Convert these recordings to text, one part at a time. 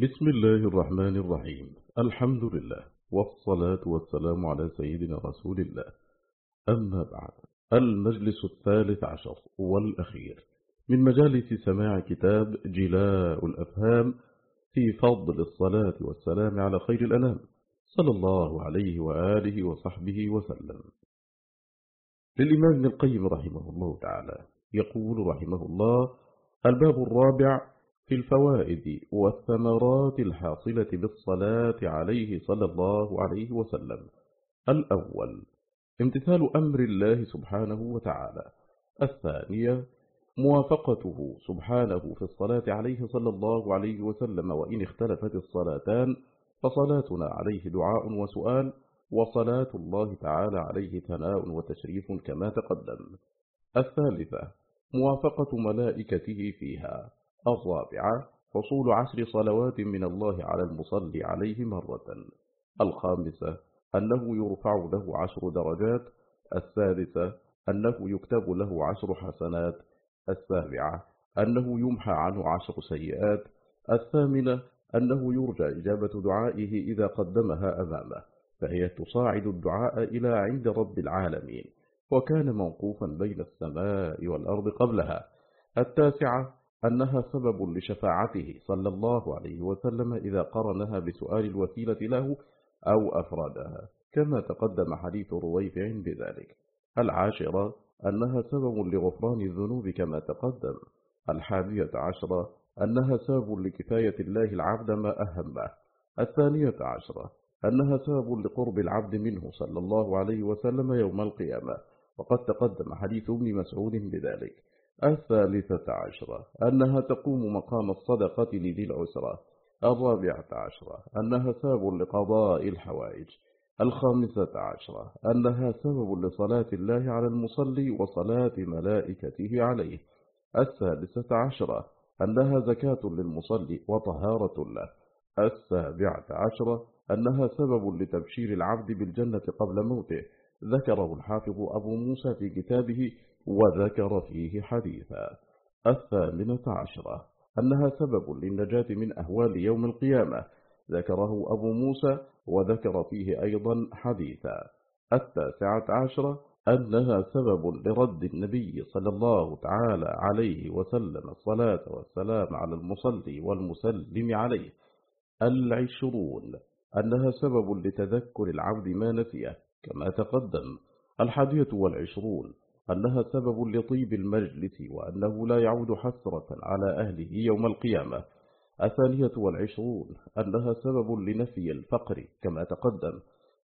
بسم الله الرحمن الرحيم. الحمد لله والصلاة والسلام على سيدنا رسول الله. أما بعد المجلس الثالث عشر والأخير. من مجالس سماع كتاب جلاء الأفهام في فضل الصلاة والسلام على خير الأنام. صلى الله عليه وآله وصحبه وسلم. للإمام ابن القيم رحمه الله تعالى يقول رحمه الله الباب الرابع في الفوائد والثمرات الحاصلة بالصلاة عليه صلى الله عليه وسلم. الأول امتثال أمر الله سبحانه وتعالى. الثانية موافقته سبحانه في الصلاة عليه صلى الله عليه وسلم وإن اختلفت الصلاتان فصلاتنا عليه دعاء وسؤال وصلاة الله تعالى عليه ثناء وتشريف كما تقدم. الثالثة موافقة ملائكته فيها. الرابعة حصول عشر صلوات من الله على المصلي عليه مرة. الخامسة أنه يرفع له عشر درجات. السادسة أنه يكتب له عشر حسنات. السابعة أنه يمحى عنه عشر سيئات. الثامنة أنه يرجى إجابة دعائه إذا قدمها أمامه فهي تصاعد الدعاء إلى عند رب العالمين وكان موقوفا بين السماء والأرض قبلها. التاسعة أنها سبب لشفاعته صلى الله عليه وسلم إذا قرنها بسؤال الوسيلة له أو أفرادها كما تقدم حديث رويفع بذلك. العاشرة أنها سبب لغفران الذنوب كما تقدم. الحادية عشرة أنها سبب لكفاية الله العبد ما أهمه. الثانية عشرة أنها سبب لقرب العبد منه صلى الله عليه وسلم يوم القيامة. وقد تقدم حديث ابن مسعود بذلك. الثالثة عشرة أنها تقوم مقام الصدقة لذي العسرة. الرابعة عشرة أنها سبب لقضاء الحوائج. الخامسة عشرة أنها سبب لصلاة الله على المصلي وصلاة ملائكته عليه. السادسة عشرة أنها زكاة للمصلي وطهارة له. السابعة عشرة أنها سبب لتبشير العبد بالجنة قبل موته. ذكره الحافظ أبو موسى في كتابه وذكر فيه حديثا. الثامنة عشرة أنها سبب للنجاة من أهوال يوم القيامة. ذكره أبو موسى وذكر فيه أيضا حديثا. التاسعة عشرة أنها سبب لرد النبي صلى الله تعالى عليه وسلم الصلاة والسلام على المصلي والمسلم عليه. العشرون أنها سبب لتذكر العبد ما نسيه كما تقدم. الحادية والعشرون أنها سبب لطيب المجلس وأنه لا يعود حسرة على أهله يوم القيامة. الثانية والعشرون أنها سبب لنفي الفقر كما تقدم.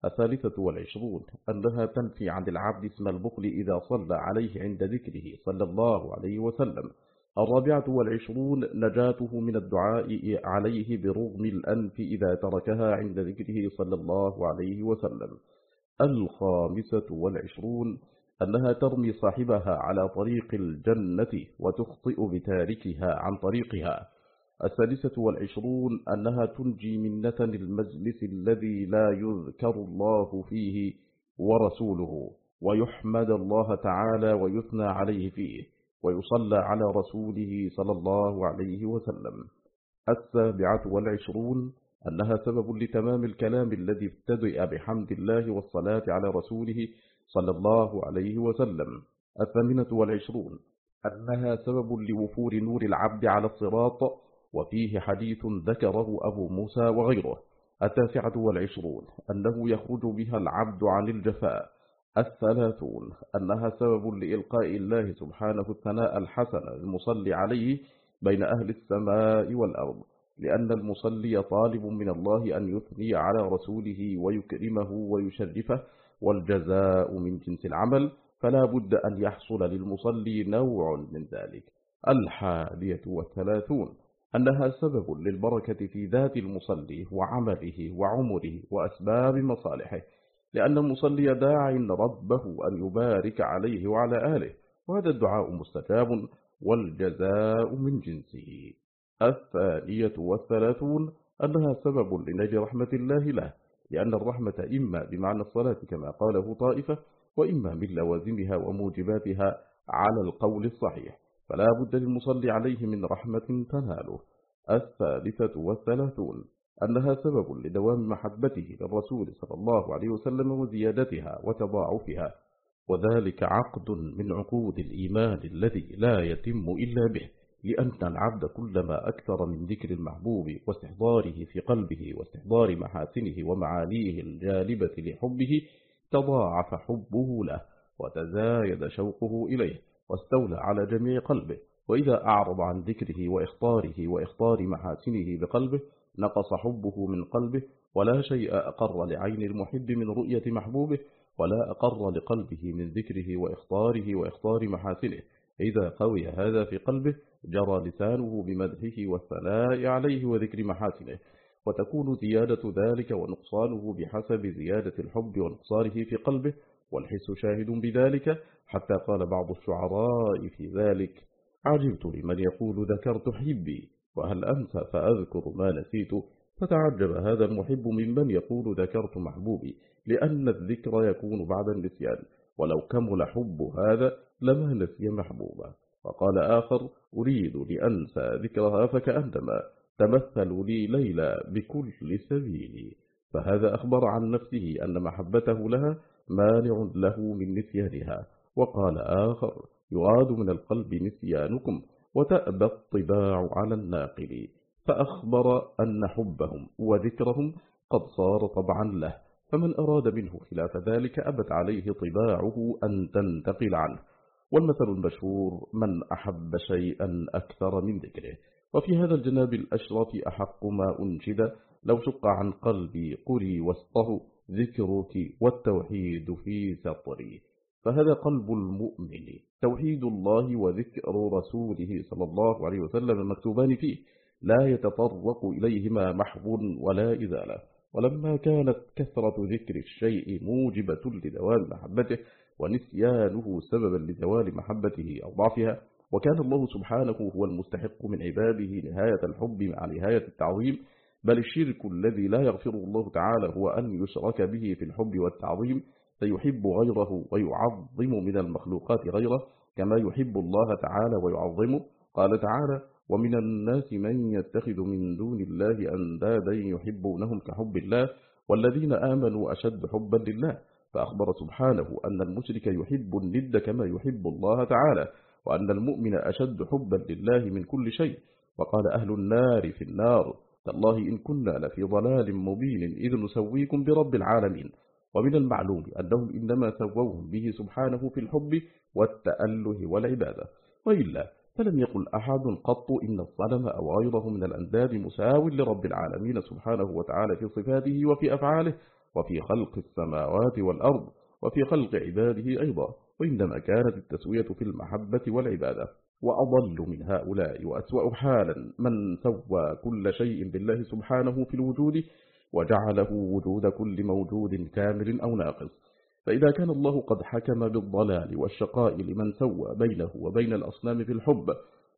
الثالثة والعشرون أنها تنفي عن العبد اسم البخل إذا صلى عليه عند ذكره صلى الله عليه وسلم. الرابعة والعشرون نجاته من الدعاء عليه برغم الأنف إذا تركها عند ذكره صلى الله عليه وسلم. الخامسة والعشرون أنها ترمي صاحبها على طريق الجنة وتخطئ بتاركها عن طريقها. السادسة والعشرون أنها تنجي من نتن المجلس الذي لا يذكر الله فيه ورسوله ويحمد الله تعالى ويثنى عليه فيه ويصلى على رسوله صلى الله عليه وسلم. السابعة والعشرون أنها سبب لتمام الكلام الذي ابتدأ بحمد الله والصلاة على رسوله صلى الله عليه وسلم. الثامنة والعشرون أنها سبب لوفور نور العبد على الصراط وفيه حديث ذكره أبو موسى وغيره. التاسعة والعشرون أنه يخرج بها العبد عن الجفاء. الثلاثون أنها سبب لإلقاء الله سبحانه الثناء الحسن المصلي عليه بين أهل السماء والأرض لأن المصلي طالب من الله أن يثني على رسوله ويكرمه ويشرفه والجزاء من جنس العمل فلا بد أن يحصل للمصلي نوع من ذلك. الحادية والثلاثون أنها سبب للبركة في ذات المصلي وعمله وعمره وأسباب مصالحه لأن المصلي داع ربه أن يبارك عليه وعلى آله وهذا الدعاء مستجاب والجزاء من جنسه. الثانية والثلاثون أنها سبب لنجل رحمة الله له لأن الرحمة إما بمعنى الصلاة كما قاله طائفة وإما من لوازمها وموجباتها على القول الصحيح فلا بد للمصلي عليه من رحمة تناله. الثالثة والثلاثون أنها سبب لدوام محبته للرسول صلى الله عليه وسلم وزيادتها وتضاعفها وذلك عقد من عقود الإيمان الذي لا يتم إلا به. لأن العبد كلما أكثر من ذكر المحبوب واستحضاره في قلبه واستحضار محاسنه ومعانيه الجالبة لحبه تضاعف حبه له وتزايد شوقه إليه واستولى على جميع قلبه. وإذا أعرض عن ذكره وإخطاره وإخطار محاسنه بقلبه نقص حبه من قلبه ولا شيء أقر لعين المحب من رؤية محبوبه ولا أقر لقلبه من ذكره وإخطاره وإخطار محاسنه. إذا قوي هذا في قلبه جرى لسانه بمدحه والثناء عليه وذكر محاسنه وتكون زيادة ذلك ونقصانه بحسب زيادة الحب ونقصانه في قلبه والحس شاهد بذلك حتى قال بعض الشعراء في ذلك عجبت لمن يقول ذكرت حبي وهل أنسى فأذكر ما نسيت؟ فتعجب هذا المحب ممن يقول ذكرت محبوبي لأن الذكر يكون بعد النسيان ولو كمل حب هذا لما نسي محبوبا وقال آخر أريد لأنسى ذكرها فكأنما تمثل لي ليلى بكل سبيل. فهذا أخبر عن نفسه أن محبته لها مانع له من نسيانها. وقال آخر يعاد من القلب نسيانكم وتأبى الطباع على الناقل. فأخبر أن حبهم وذكرهم قد صار طبعا له فمن أراد منه خلاف ذلك أبت عليه طباعه أن تنتقل عنه. والمثل المشهور من أحب شيئا أكثر من ذكره وفي هذا الجناب الأشرف أحق ما أنشد لو شق عن قلبي قري وسطه ذكرك والتوحيد في سطري فهذا قلب المؤمن توحيد الله وذكر رسوله صلى الله عليه وسلم مكتوبان فيه لا يتطرق إليهما محو ولا إزالة. ولما كانت كثرة ذكر الشيء موجبة لدوام محبته ونسيانه سببا لزوال محبته أو ضعفها وكان الله سبحانه هو المستحق من عباده نهاية الحب مع نهاية التعظيم بل الشرك الذي لا يغفره الله تعالى هو أن يشرك به في الحب والتعظيم فيحب غيره ويعظم من المخلوقات غيره كما يحب الله تعالى ويعظمه. قال تعالى ومن الناس من يتخذ من دون الله أندادا يحبونهم كحب الله والذين آمنوا أشد حبا لله. فأخبر سبحانه أن المشرك يحب الند كما يحب الله تعالى وأن المؤمن أشد حبا لله من كل شيء. وقال أهل النار في النار تالله إن كنا لفي ضلال مبين إذ نسويكم برب العالمين. ومن المعلوم أنهم إنما سووهم به سبحانه في الحب والتأله والعبادة. وإلا فلم يقل أحد قط إن الصنم أو غيره من الأنداد مساو لرب العالمين سبحانه وتعالى في صفاته وفي أفعاله وفي خلق السماوات والأرض وفي خلق عباده أيضا وإنما كانت التسوية في المحبة والعبادة وأضل من هؤلاء وأسوأ حالا من سوى كل شيء بالله سبحانه في الوجود وجعله وجود كل موجود كامل أو ناقص. فإذا كان الله قد حكم بالضلال والشقاء لمن سوى بينه وبين الأصنام في الحب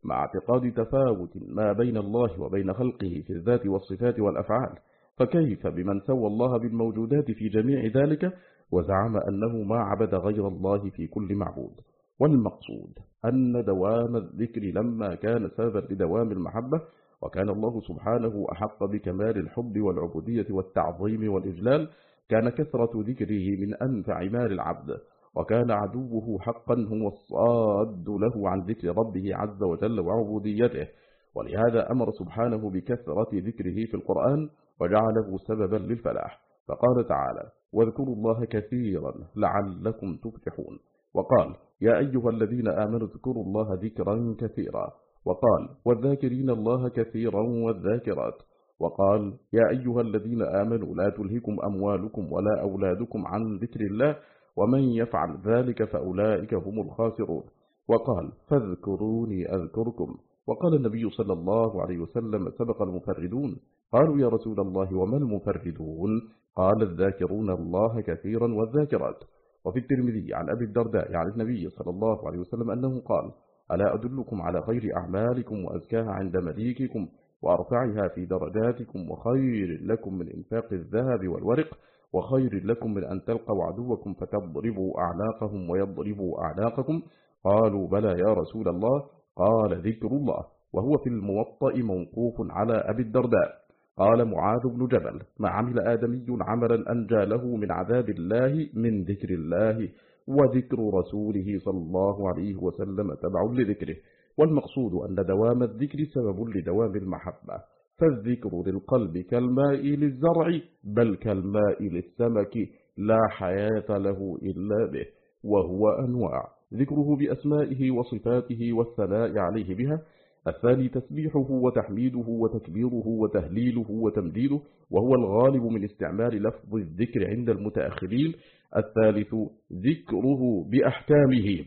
مع اعتقاد تفاوت ما بين الله وبين خلقه في الذات والصفات والأفعال فكيف بمن سوى الله بالموجودات في جميع ذلك وزعم أنه ما عبد غير الله في كل معبود؟ والمقصود أن دوام الذكر لما كان سببا لدوام المحبة وكان الله سبحانه أحق بكمال الحب والعبودية والتعظيم والإجلال كان كثرة ذكره من أنفع مال العبد وكان عدوه حقا هو الصاد له عن ذكر ربه عز وجل وعبوديته. ولهذا أمر سبحانه بكثرة ذكره في القرآن وجعله سببا للفلاح. فقال تعالى واذكروا الله كثيرا لعلكم تفلحون وقال يا أيها الذين آمنوا اذكروا الله ذكرا كثيرا وقال والذاكرين الله كثيرا والذاكرات وقال يا أيها الذين آمنوا لا تلهكم أموالكم ولا أولادكم عن ذكر الله ومن يفعل ذلك فأولئك هم الخاسرون وقال فاذكروني أذكركم وقال النبي صلى الله عليه وسلم سبق المفردون قالوا يا رسول الله وما المفردون؟ قال الذاكرون الله كثيرا والذاكرات. وفي الترمذي عن أبي الدرداء عن النبي صلى الله عليه وسلم أنه قال ألا أدلكم على خير أعمالكم وأزكاها عند مليككم وأرفعها في درجاتكم وخير لكم من إنفاق الذهب والورق وخير لكم من أن تلقوا عدوكم فتضربوا أعناقهم ويضربوا أعناقكم قالوا بلى يا رسول الله قال ذكر الله. وهو في الموطأ موقوف على أبي الدرداء. قال معاذ بن جبل ما عمل آدمي عملا أنجى له من عذاب الله من ذكر الله وذكر رسوله صلى الله عليه وسلم تبع لذكره والمقصود أن دوام الذكر سبب لدوام المحبة فالذكر للقلب كالماء للزرع بل كالماء للسمك لا حياة له إلا به وهو أنواع ذكره بأسمائه وصفاته والثناء عليه بها الثاني تسبيحه وتحميده وتكبيره وتهليله وتمديده وهو الغالب من استعمال لفظ الذكر عند المتأخرين. الثالث ذكره بأحكامه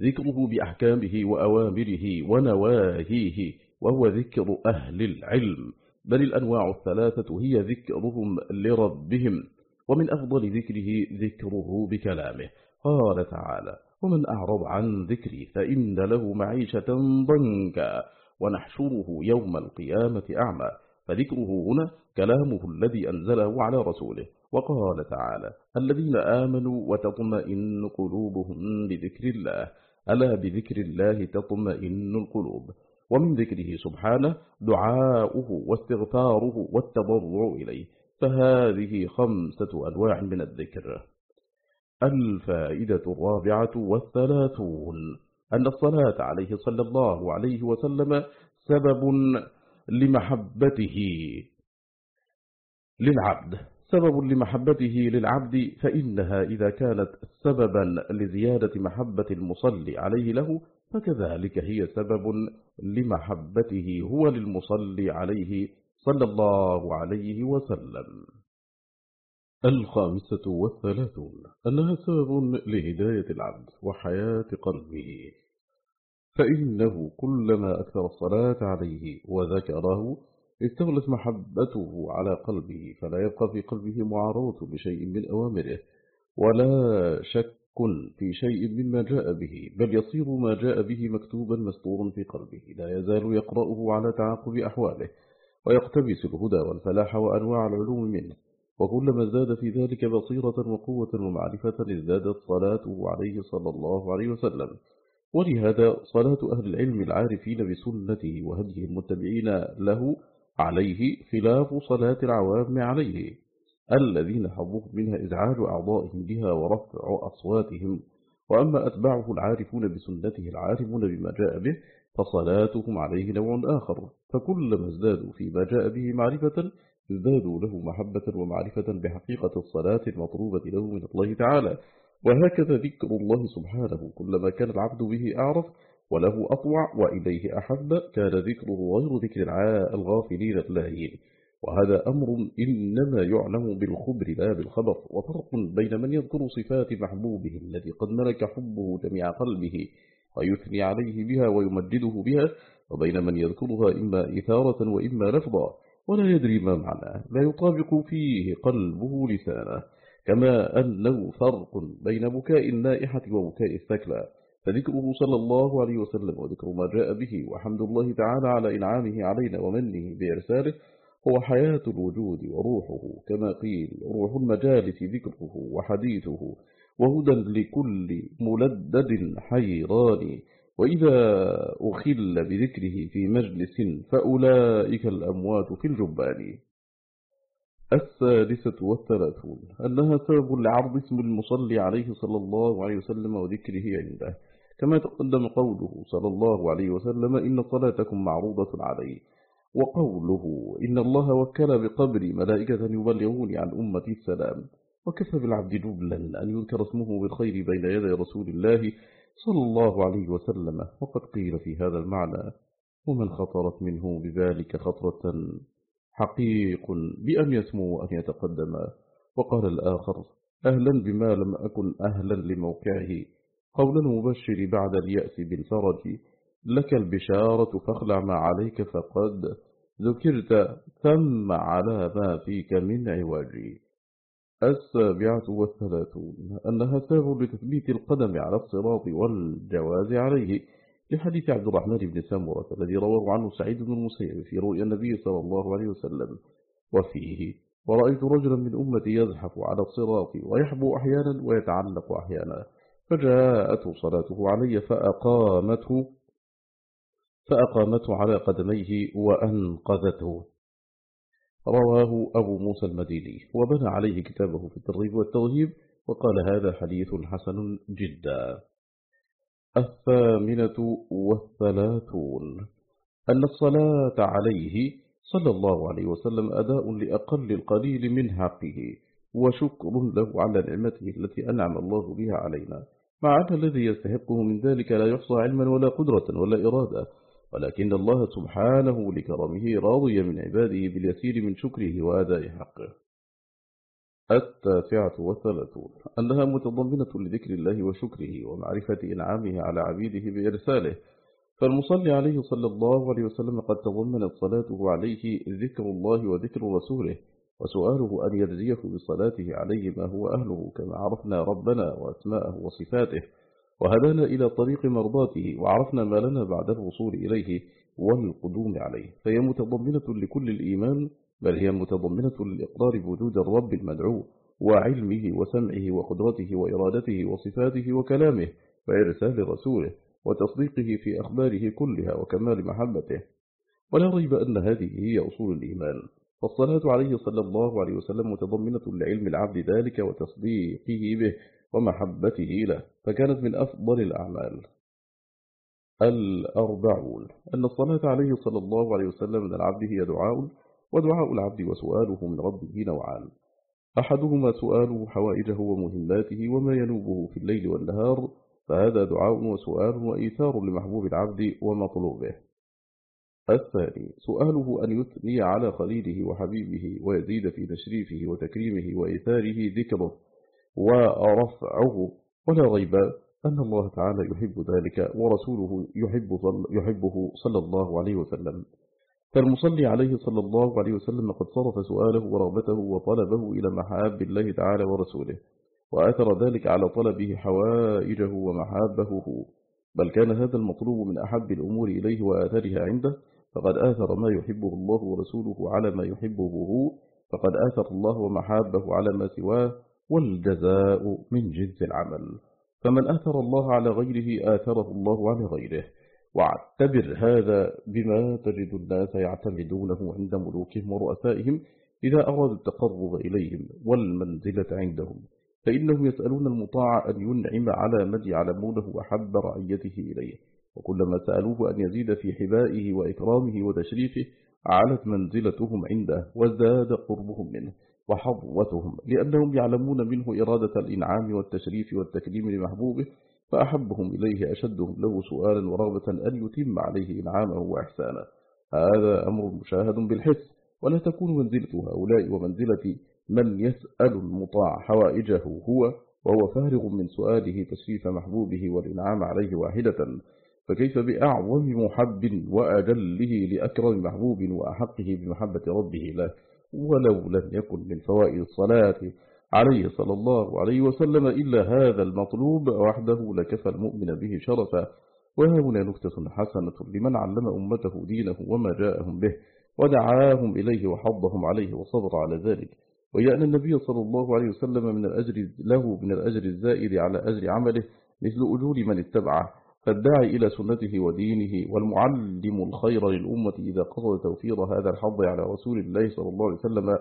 ذكره بأحكامه وأوامره ونواهيه وهو ذكر أهل العلم. بل الأنواع الثلاثة هي ذكرهم لربهم ومن أفضل ذكره ذكره بكلامه. قال تعالى ومن أعرض عن ذكري فإن له معيشة ضنكا ونحشره يوم القيامة أعمى. فذكره هنا كلامه الذي أنزله على رسوله. وقال تعالى الذين آمنوا وتطمئن قلوبهم بذكر الله. ألا بذكر الله تطمئن القلوب؟ ومن ذكره سبحانه دعاؤه واستغفاره والتضرع إليه. فهذه خمسة أنواع من الذكر. الفائدة الرابعة والثلاثون أن الصلاة عليه صلى الله عليه وسلم سبب لمحبته للعبد. سبب لمحبته للعبد فإنها إذا كانت سببا لزيادة محبة المصلي عليه له فكذلك هي سبب لمحبته هو للمصلي عليه صلى الله عليه وسلم. الخامسة والثلاثون أنها سبب لهداية العبد وحياة قلبه. فإنه كلما أكثر الصلاة عليه وذكره استغلت محبته على قلبه فلا يبقى في قلبه معارضة بشيء من أوامره ولا شك في شيء مما جاء به بل يصير ما جاء به مكتوبا مستورا في قلبه لا يزال يقرأه على تعاقب أحواله ويقتبس الهدى والفلاح وأنواع العلوم منه. وكلما زاد في ذلك بصيرة وقوة ومعرفة ازدادت صلاته عليه صلى الله عليه وسلم. ولهذا صلاة أهل العلم العارفين بسنته وهديه المتبعين له عليه خلاف صلاة العوام عليه الذين حظوه منها إزعاج أعضائهم بها ورفع أصواتهم. وأما أتباعه العارفون بسنته العارفون بما جاء به فصلاتهم عليه نوع آخر. فكلما ازدادوا فيما جاء به معرفة ازدادوا له محبة ومعرفة بحقيقة الصلاة المطلوبة له من الله تعالى. وهكذا ذكر الله سبحانه كلما كان العبد به أعرف وله أطوع وإليه أحب كان ذكره غير ذكر الغافلين اللاهين. وهذا أمر إنما يعلم بالخبر لا بالخبر. وفرق بين من يذكر صفات محبوبه الذي قد ملك حبه جميع قلبه ويثني عليه بها ويمجده بها وبين من يذكرها إما إثارة وإما لفظا ولا يدري ما معناه لا يطابق فيه قلبه لسانه كما أنه فرق بين بكاء النائحة وبكاء الثكلى. فذكره صلى الله عليه وسلم وذكر ما جاء به وحمد الله تعالى على إنعامه علينا ومنه بإرساله هو حياة الوجود وروحه كما قيل روح المجالس ذكره وحديثه وهدى لكل ملدد حيران. وإذا أخل بذكره في مجلس فأولئك الأموات في الجبان. السادسة والثلاثون أنها سبب لعرض اسم المصلي عليه صلى الله عليه وسلم وذكره عنده. كما تقدم قوله صلى الله عليه وسلم إن صلاتكم معروضة عليه. وقوله إن الله وكل بقبر ملائكة يبلغون عن أمة السلام. وكفى بالعبد جبلا أن يذكر اسمه بالخير بين يدي رسول الله صلى الله عليه وسلم. وقد قيل في هذا المعنى ومن خطرت منه بذلك خطرة حقيق بأن يسمو وأن يتقدم وقال الآخر أهلا بما لم أكن أهلا لموقعه. قول المبشر بعد اليأس بالفرج. لك البشارة فاخلع ما عليك فقد. ذكرت ثم على ما فيك من عواجي السابعة والثلاثون أنها سبب لتثبيت القدم على الصراط والجواز عليه. لحديث عبد الرحمن بن سامورة الذي رواه عنه سعيد بن المسيب في رؤيا النبي صلى الله عليه وسلم. وفيه ورأيت رجلا من أمتي يزحف على الصراط ويحبو أحيانا ويتعلق أحيانا. فجاءته صلاته علي فأقامته فأقامته على قدميه وأنقذته. رواه أبو موسى المديني وبنى عليه كتابه في الترغيب والترهيب وقال هذا حديث حسن جدا. الثامنة والثلاثون. أن الصلاة عليه صلى الله عليه وسلم أداء لأقل القليل من حقه وشكر له على نعمته التي أنعم الله بها علينا. مع أن الذي يستحقه من ذلك لا يحصى علما ولا قدرة ولا إرادة. ولكن الله سبحانه لكرمه راضي من عباده باليسير من شكره وأداء حقه. التاسعة والثلاثون. أنها متضمنة لذكر الله وشكره ومعرفة إنعامه على عبيده بإرساله. فالمصلي عليه صلى الله عليه وسلم قد تضمنت صلاته عليه ذكر الله وذكر رسوله وسؤاله أن يجزيه بصلاته عليه ما هو أهله كما عرفنا ربنا وأسماءه وصفاته. وهدانا إلى طريق مرضاته وعرفنا ما لنا بعد الوصول إليه والقدوم عليه. فهي متضمنة لكل الإيمان بل هي متضمنة للإقرار بوجود الرب المدعو وعلمه وسمعه وقدرته وإرادته وصفاته وكلامه وإرسال رسوله وتصديقه في أخباره كلها وكمال محبته. ولا ريب أن هذه هي أصول الإيمان. فالصلاة عليه صلى الله عليه وسلم متضمنة لعلم العبد ذلك وتصديقه به. ومحبته له فكانت من أفضل الأعمال. الأربعون. أن الصلاة عليه صلى الله عليه وسلم من العبد هي دعاء ودعاء العبد وسؤاله من ربه نوعان. أحدهما سؤاله حوائجه ومهماته وما ينوبه في الليل والنهار فهذا دعاء وسؤال وإيثار لمحبوب العبد ومطلوبه. الثاني. سؤاله أن يثني على خليله وحبيبه ويزيد في تشريفه وتكريمه وإيثاره ذكره. ورفعه. ولا ريب أن الله تعالى يحب ذلك ورسوله يحب يحبه صلى الله عليه وسلم. فالمصلي عليه صلى الله عليه وسلم قد صرف سؤاله ورغبته وطلبه إلى محاب الله تعالى ورسوله وآثر ذلك على طلبه حوائجه ومحابه. بل كان هذا المطلوب من أحب الأمور إليه وآثرها عنده فقد آثر ما يحبه الله ورسوله على ما يحبه هو فقد آثر الله ومحابه على ما سواه والجزاء من جنس العمل. فمن آثر الله على غيره آثره الله على غيره. واعتبر هذا بما تجد الناس يعتمدونه عند ملوكهم ورؤسائهم إذا أرادوا التقرب إليهم والمنزلة عندهم. فإنهم يسألون المطاع أن ينعم على من يعلمونه وحب رعيته إليه. وكلما سألوه أن يزيد في حبائه وإكرامه وتشريفه علت منزلتهم عنده وازداد قربهم منه. وحظوتهم لأنهم يعلمون منه إرادة الإنعام والتشريف والتكريم لمحبوبه فأحبهم إليه أشدهم له سؤالا ورغبة أن يتم عليه إنعامه وإحسانه. هذا أمر مشاهد بالحس ولا تكون منزلة هؤلاء ومنزلة من يسأل المطاع حوائجه هو وهو فارغ من سؤاله تشريف محبوبه والإنعام عليه واحدة. فكيف بأعظم محب وأجله لأكرم محبوب وأحقه بمحبة ربه له؟ ولو لم يكن من فوائد الصلاة عليه صلى الله عليه وسلم إلا هذا المطلوب وحده لكفى المؤمن به شرفا. وهنا نكتة حسنة لمن علم أمته دينه وما جاءهم به ودعاهم إليه وحضهم عليه وصبر على ذلك. ويأن النبي صلى الله عليه وسلم من الأجر له من الأجر الزائد على أجر عمله مثل أجور من اتبعه. فالداعي إلى سنته ودينه والمعلم الخير للأمة إذا قصد توفير هذا الحظ على رسول الله صلى الله عليه وسلم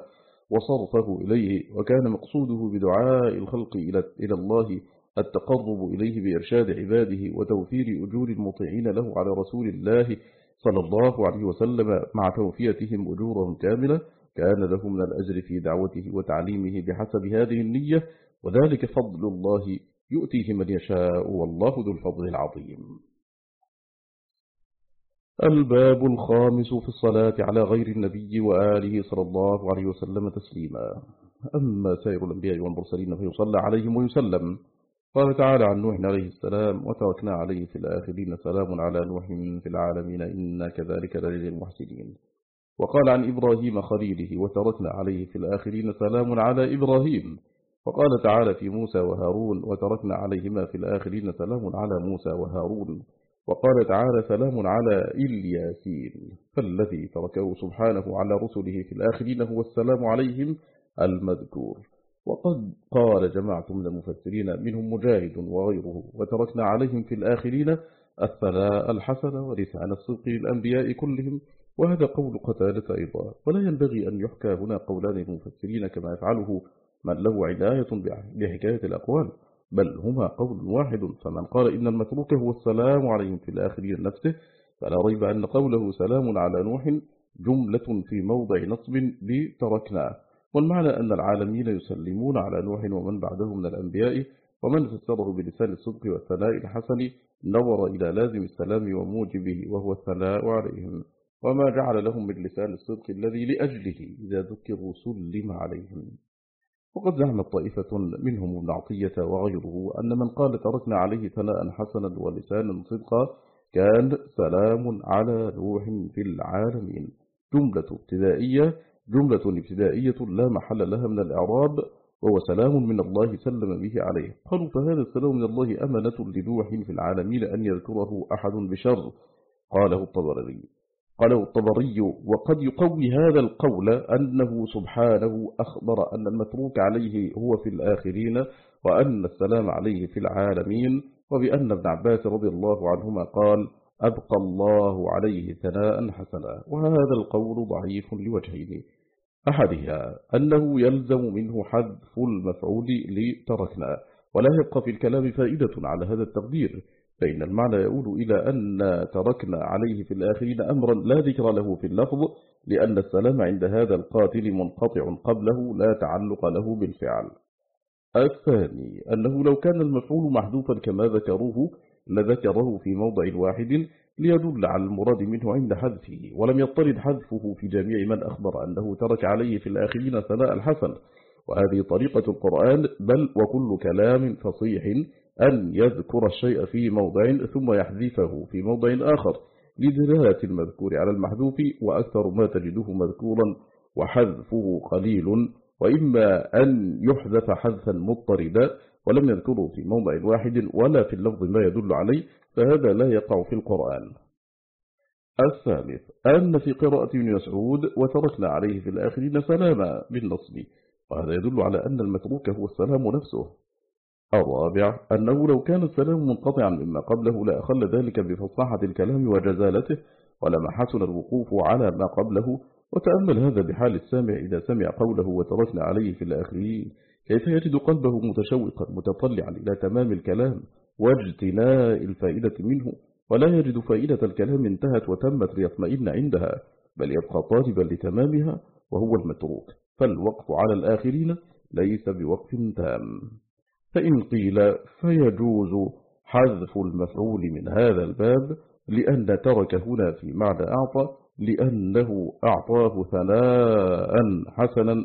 وصرفه إليه وكان مقصوده بدعاء الخلق إلى الله التقرب إليه بإرشاد عباده وتوفير أجور المطيعين له على رسول الله صلى الله عليه وسلم مع توفيتهم أجورهم كاملة كان له من الأجر في دعوته وتعليمه بحسب هذه النية وذلك فضل الله يؤتيه من يشاء والله ذو الفضل العظيم. الباب الخامس في الصلاة على غير النبي وآله صلى الله عليه وسلم تسليما. أما سائر الأنبياء والمرسلين فيصلى عليهم ويسلم. قال تعالى عن نوح عليه السلام وتركنا عليه في الآخرين سلام على نوح في العالمين إنا كذلك للي المحسنين. وقال عن إبراهيم خليله وتركنا عليه في الآخرين سلام على إبراهيم. وقال تعالى في موسى وهارون وتركنا عليهما في الآخرين سلام على موسى وهارون. وقال تعالى سلام على إلياسين فالذي تركه سبحانه على رسله في الآخرين هو السلام عليهم المذكور. وقد قال جماعة من المفسرين منهم مجاهد وغيره وتركنا عليهم في الآخرين الثناء الحسن ولسان الصدق للأنبياء كلهم. وهذا قول قتالة أيضا. ولا ينبغي أن يحكى هنا قولان المفسرين كما يفعله من له عناية بحكاية الأقوال بل هما قول واحد فمن قال إن المتروك هو السلام عليهم في الآخرين نفسه فلا ريب أن قوله سلام على نوح جملة في موضع نصب بتركنا والمعنى أن العالمين يسلمون على نوح ومن بعده من الأنبياء ومن فسره بلسان الصدق والثناء الحسن نظر إلى لازم السلام وموجبه وهو الثناء عليهم. وما جعل لهم من لسان الصدق الذي لأجله إذا ذكروا سلم عليهم. وقد زعمت طائفة منهم ابن عطية وغيره أن من قال تركنا عليه ثناء حسنا ولسانا صدقا كان سلام على نوح في العالمين. جملة ابتدائية جملة ابتدائية لا محل لها من الإعراب وهو سلام من الله سلم به عليه. قالوا فهذا السلام من الله أمنة لنوح في العالمين أن يذكره أحد بشر؟ قاله الطبري. قاله الطبري وقد يقوي هذا القول أنه سبحانه أخبر أن المتروك عليه هو في الآخرين وأن السلام عليه في العالمين وبأن ابن عباس رضي الله عنهما قال أبقى الله عليه ثناء حسنا. وهذا القول ضعيف لوجهين. أحدها أنه يلزم منه حذف المفعول لتركنا. ولا يبقى في الكلام فائدة على هذا التقدير. فإن المعنى يقول إلى أن تركنا عليه في الآخرين أمرا لا ذكر له في اللفظ لأن السلام عند هذا القاتل منقطع قبله لا تعلق له بالفعل. الثاني أنه لو كان المفعول محذوفا كما ذكروه لذكره في موضع واحد ليدل على المراد منه عند حذفه ولم يضطرد حذفه في جميع من أخبر أنه ترك عليه في الآخرين ثناء الحسن. وهذه طريقة القرآن بل وكل كلام فصيح أن يذكر الشيء في موضع ثم يحذفه في موضع آخر لدلالة المذكور على المحذوف وأكثر ما تجده مذكورا وحذفه قليل وإما أن يحذف حذفا مضطردا ولم يذكره في موضع واحد ولا في اللفظ ما يدل عليه فهذا لا يقع في القرآن. الثالث أن في قراءة ابن مسعود وتركنا عليه في الآخرين سلاما بالنصب وهذا يدل على أن المتروك هو السلام نفسه. الرابع أنه لو كان السلام منقطعا مما قبله لأخل ذلك بفصاحة الكلام وجزالته ولما حسن الوقوف على ما قبله وتأمل هذا بحال السامع إذا سمع قوله وتركنا عليه في الآخرين كيف يجد قلبه متشوقا متطلعا إلى تمام الكلام واجتناء الفائدة منه؟ ولا يجد فائدة الكلام انتهت وتمت ليطمئن عندها بل يبقى طالبا لتمامها وهو المتروك. فالوقف على الآخرين ليس بوقف تام. فإن قيل فيجوز حذف المفعول من هذا الباب لأن ترك هنا في معنى أعطى لأنه أعطاه ثناء حسنا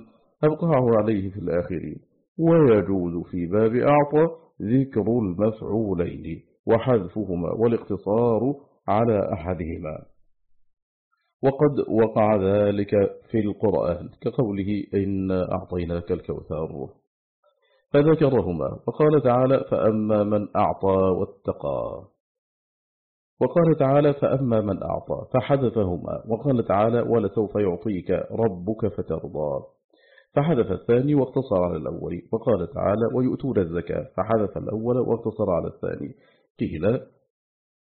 أبقاه عليه في الآخرين ويجوز في باب أعطى ذكر المفعولين وحذفهما والاقتصار على أحدهما. وقد وقع ذلك في القرآن كقوله إنا أعطيناك الكوثر. فذكرهما وقال تعالى فأما من أعطى واتقى. وقال تعالى فأما من أعطى فحذفهما. وقال تعالى ولسوف يعطيك ربك فترضى. فحذف الثاني واقتصر على الأول. وقال تعالى ويؤتون الزكاة. فحذف الأول واقتصر على الثاني. قيل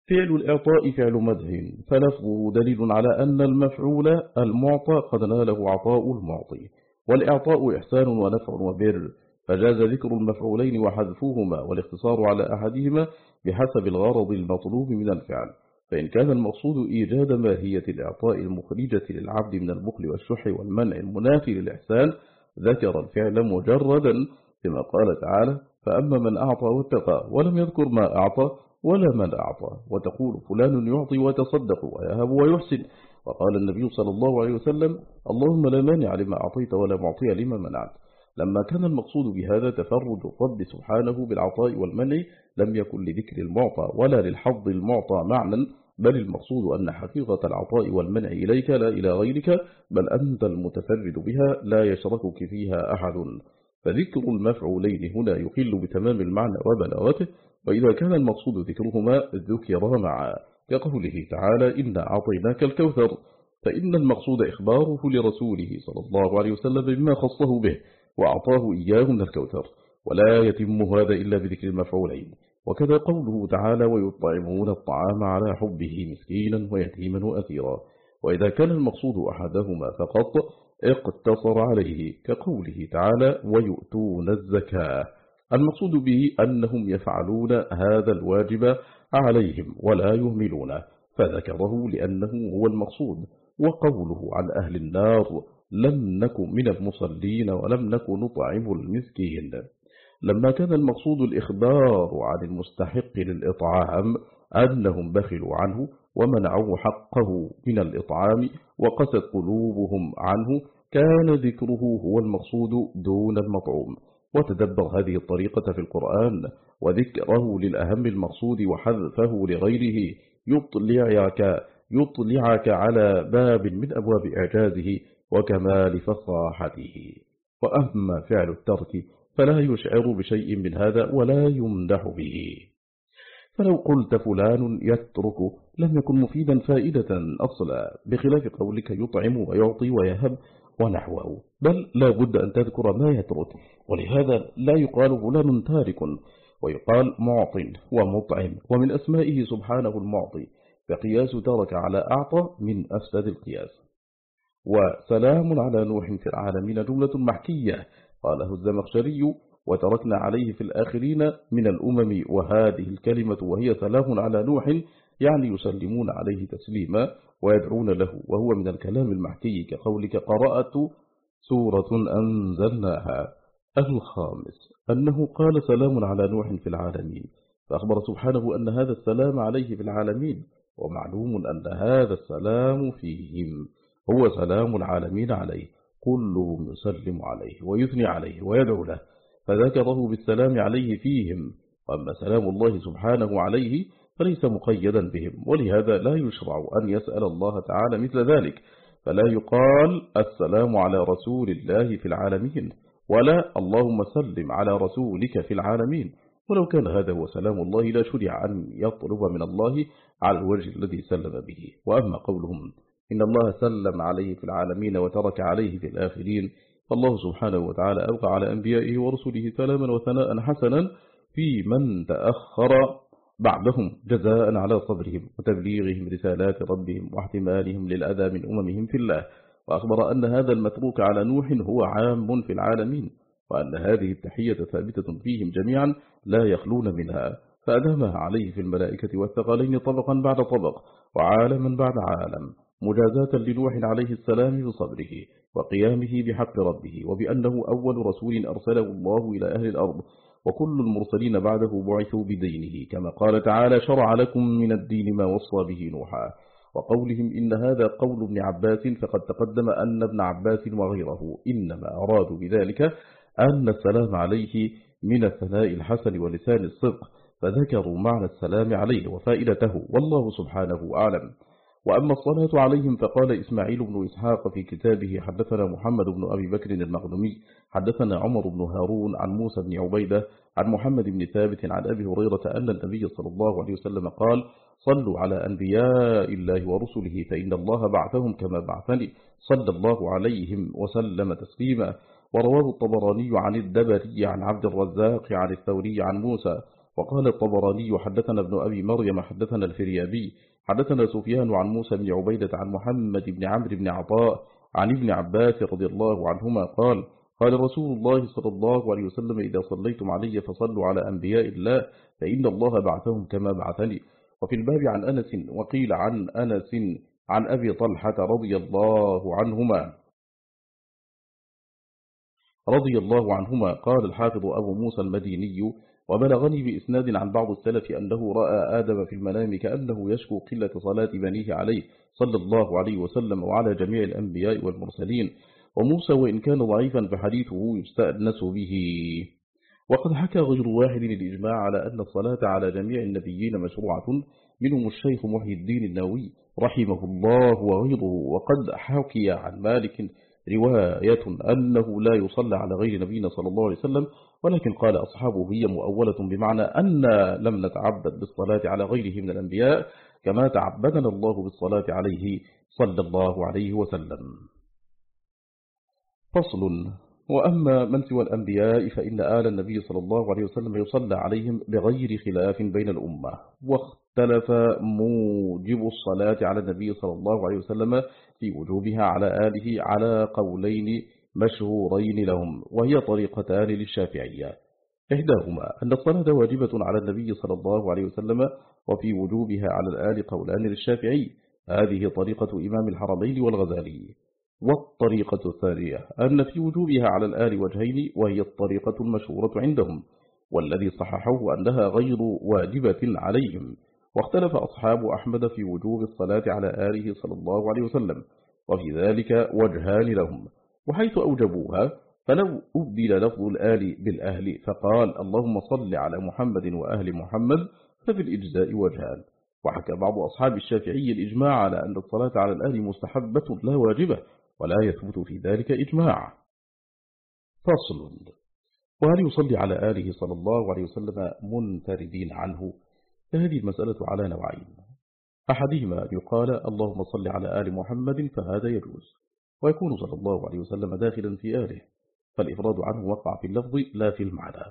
فعل الإعطاء فعل مده فلفظه دليل على أن المفعول المعطى قد ناله عطاء المعطي. والإعطاء إحسان ونفع وبر. فجاز ذكر المفعولين وحذفوهما والاختصار على أحدهما بحسب الغرض المطلوب من الفعل. فإن كان المقصود إيجاد ماهية الإعطاء المخرجة للعبد من البخل والشح والمنع المنافي للإحسان ذكر الفعل مجردا كما قال تعالى فأما من أعطى واتقى ولم يذكر ما أعطى ولا من أعطى وتقول فلان يعطي ويتصدق ويهب ويحسن. وقال النبي صلى الله عليه وسلم اللهم لا مانع لما أعطيت ولا معطي لما منعت. لما كان المقصود بهذا تفرد الرب سبحانه بالعطاء والمنع لم يكن لذكر المعطى ولا للحظ المعطى معنى بل المقصود أن حقيقة العطاء والمنع إليك لا إلى غيرك بل أنت المتفرد بها لا يشركك فيها أحد. فذكر المفعولين هنا يخل بتمام المعنى وبلاغته وإذا كان المقصود ذكرهما ذكر معا. كقوله تعالى إنا أعطيناك الكوثر فإن المقصود إخباره لرسوله صلى الله عليه وسلم بما خصه به. وأعطاه إياه من الكوثر ولا يتم هذا إلا بذكر المفعولين. وكذا قوله تعالى ويطعمون الطعام على حبه مسكينا ويتيما وأثيرا وإذا كان المقصود أحدهما فقط اقتصر عليه كقوله تعالى ويؤتون الزكاة المقصود به أنهم يفعلون هذا الواجب عليهم ولا يهملونه فذكره لأنه هو المقصود وقوله عن أهل النار لم نكن من المصلين ولم نكن نطعم المسكين. لما كان المقصود الإخبار عن المستحق للإطعام أنهم بخلوا عنه ومنعوا حقه من الإطعام وقست قلوبهم عنه كان ذكره هو المقصود دون المطعوم. وتدبر هذه الطريقة في القرآن وذكره للأهم المقصود وحذفه لغيره يطلعك, يطلعك على باب من أبواب إعجازه وكمال فصاحته. وأما فعل الترك فلا يشعر بشيء من هذا ولا يمدح به. فلو قلت فلان يترك لم يكن مفيدا فائدة أصلا بخلاف قولك يطعم ويعطي ويهب ونحوه. بل لا بد أن تذكر ما يترك ولهذا لا يقال فلان تارك ويقال معط ومطعم. ومن أسمائه سبحانه المعطي فقياس ترك على أعطى من أفسد القياس. وسلام على نوح في العالمين جملة محكية. قاله الزمخشري وتركنا عليه في الآخرين من الأمم وهذه الكلمة وهي سلام على نوح يعني يسلمون عليه تسليما ويدعون له وهو من الكلام المحكي كقولك قرأت سورة أنزلناها. الخامس أنه قال سلام على نوح في العالمين فأخبر سبحانه أن هذا السلام عليه في العالمين ومعلوم أن هذا السلام فيهم. هو سلام العالمين عليه كلهم يسلم عليه ويثني عليه ويدعو له فذكره بالسلام عليه فيهم وأما سلام الله سبحانه عليه فليس مقيدا بهم ولهذا لا يشرع أن يسأل الله تعالى مثل ذلك فلا يقال السلام على رسول الله في العالمين ولا اللهم سلم على رسولك في العالمين ولو كان هذا هو سلام الله لا شرع أن يطلب من الله على الوجه الذي سلم به وأما قولهم إن الله سلم عليه في العالمين وترك عليه في الآخرين. فالله سبحانه وتعالى ألقى على أنبيائه ورسله سلاما وثناء حسنا في من تأخر بعدهم جزاء على صبرهم وتبليغهم رسالات ربهم واحتمالهم للأذى من أممهم في الله. وأخبر أن هذا المتروك على نوح هو عام في العالمين وأن هذه التحية ثابتة فيهم جميعا لا يخلون منها. فأدامها عليه في الملائكة والثقلين طبقا بعد طبق وعالما بعد عالم. مجازاة لنوح عليه السلام بصبره وقيامه بحق ربه وبأنه أول رسول أرسله الله إلى أهل الأرض وكل المرسلين بعده بعثوا بدينه كما قال تعالى شرع لكم من الدين ما وصى به نوحا وقولهم إن هذا قول ابن عباس فقد تقدم أن ابن عباس وغيره إنما أرادوا بذلك أن السلام عليه من الثناء الحسن ولسان الصدق فذكروا معنى السلام عليه وفائدته والله سبحانه أعلم وأما الصلاة عليهم فقال إسماعيل بن إسحاق في كتابه حدثنا محمد بن أبي بكر المغنمي حدثنا عمر بن هارون عن موسى بن عبيدة عن محمد بن ثابت عن أبي هريرة أن النبي صلى الله عليه وسلم قال صلوا على أنبياء الله ورسله فإن الله بعثهم كما بعثني صلى الله عليهم وسلم تسليما. ورواه الطبراني عن الدبري عن عبد الرزاق عن الثوري عن موسى وقال الطبراني حدثنا ابن أبي مريم حدثنا الفريابي حدثنا سفيان عن موسى بن عبيدة عن محمد بن عمرو بن عطاء عن ابن عباس رضي الله عنهما قال قال رسول الله صلى الله عليه وسلم إذا صليتم علي فصلوا على أنبياء الله فإن الله بعثهم كما بعثني. وفي الباب عن أنس وقيل عن أنس عن أبي طلحة رضي الله عنهما. رضي الله عنهما قال الحافظ أبو موسى المديني وبلغني بإسناد عن بعض السلف أنه رأى آدم في المنام كأنه يشكو قلة صلاة بنيه عليه صلى الله عليه وسلم وعلى جميع الأنبياء والمرسلين. وموسى وإن كان ضعيفا فحديثه يستأنس به. وقد حكى غير واحد الإجماع على أن الصلاة على جميع النبيين مشروعة. منهم الشيخ محي الدين النووي رحمه الله وغيره. وقد حكي عن مالك رواية أنه لا يصلى على غير نبينا صلى الله عليه وسلم ولكن قال أصحابه هي مؤولة بمعنى أن لم نتعبد بالصلاة على غيره من الأنبياء كما تعبدنا الله بالصلاة عليه صلى الله عليه وسلم. فصل. وأما من سوى الأنبياء فإن آل النبي صلى الله عليه وسلم يصلى عليهم بغير خلاف بين الأمة واختلف موجب الصلاة على النبي صلى الله عليه وسلم في وجوبها على آله على قولين مشهورين لهم وهي طريقتان للشافعية. إحداهما أن الصلاة واجبة على النبي صلى الله عليه وسلم وفي وجوبها على الآل قولان للشافعي هذه طريقة إمام الحرمين والغزالي. والطريقة الثانية أن في وجوبها على الآل وجهين وهي الطريقة المشهورة عندهم والذي صححه أنها غير واجبة عليهم. واختلف أصحاب أحمد في وجوب الصلاة على آله صلى الله عليه وسلم وفي ذلك وجهان لهم وحيث أوجبوها فلو أبدل لفظ الآل بالأهل فقال اللهم صل على محمد وأهل محمد ففي الإجزاء وجهان. وحكى بعض أصحاب الشافعي الإجماع على أن الصلاة على الآل مستحبة لا واجبة ولا يثبت في ذلك إجماع. فصل وهل يصلي على آله صلى الله عليه وسلم منفردين عنه؟ فهذه المسألة على نوعين. أحدهما أن يقال اللهم صل على آل محمد فهذا يجوز ويكون صلى الله عليه وسلم داخلا في آله فالإفراد عنه وقع في اللفظ لا في المعنى.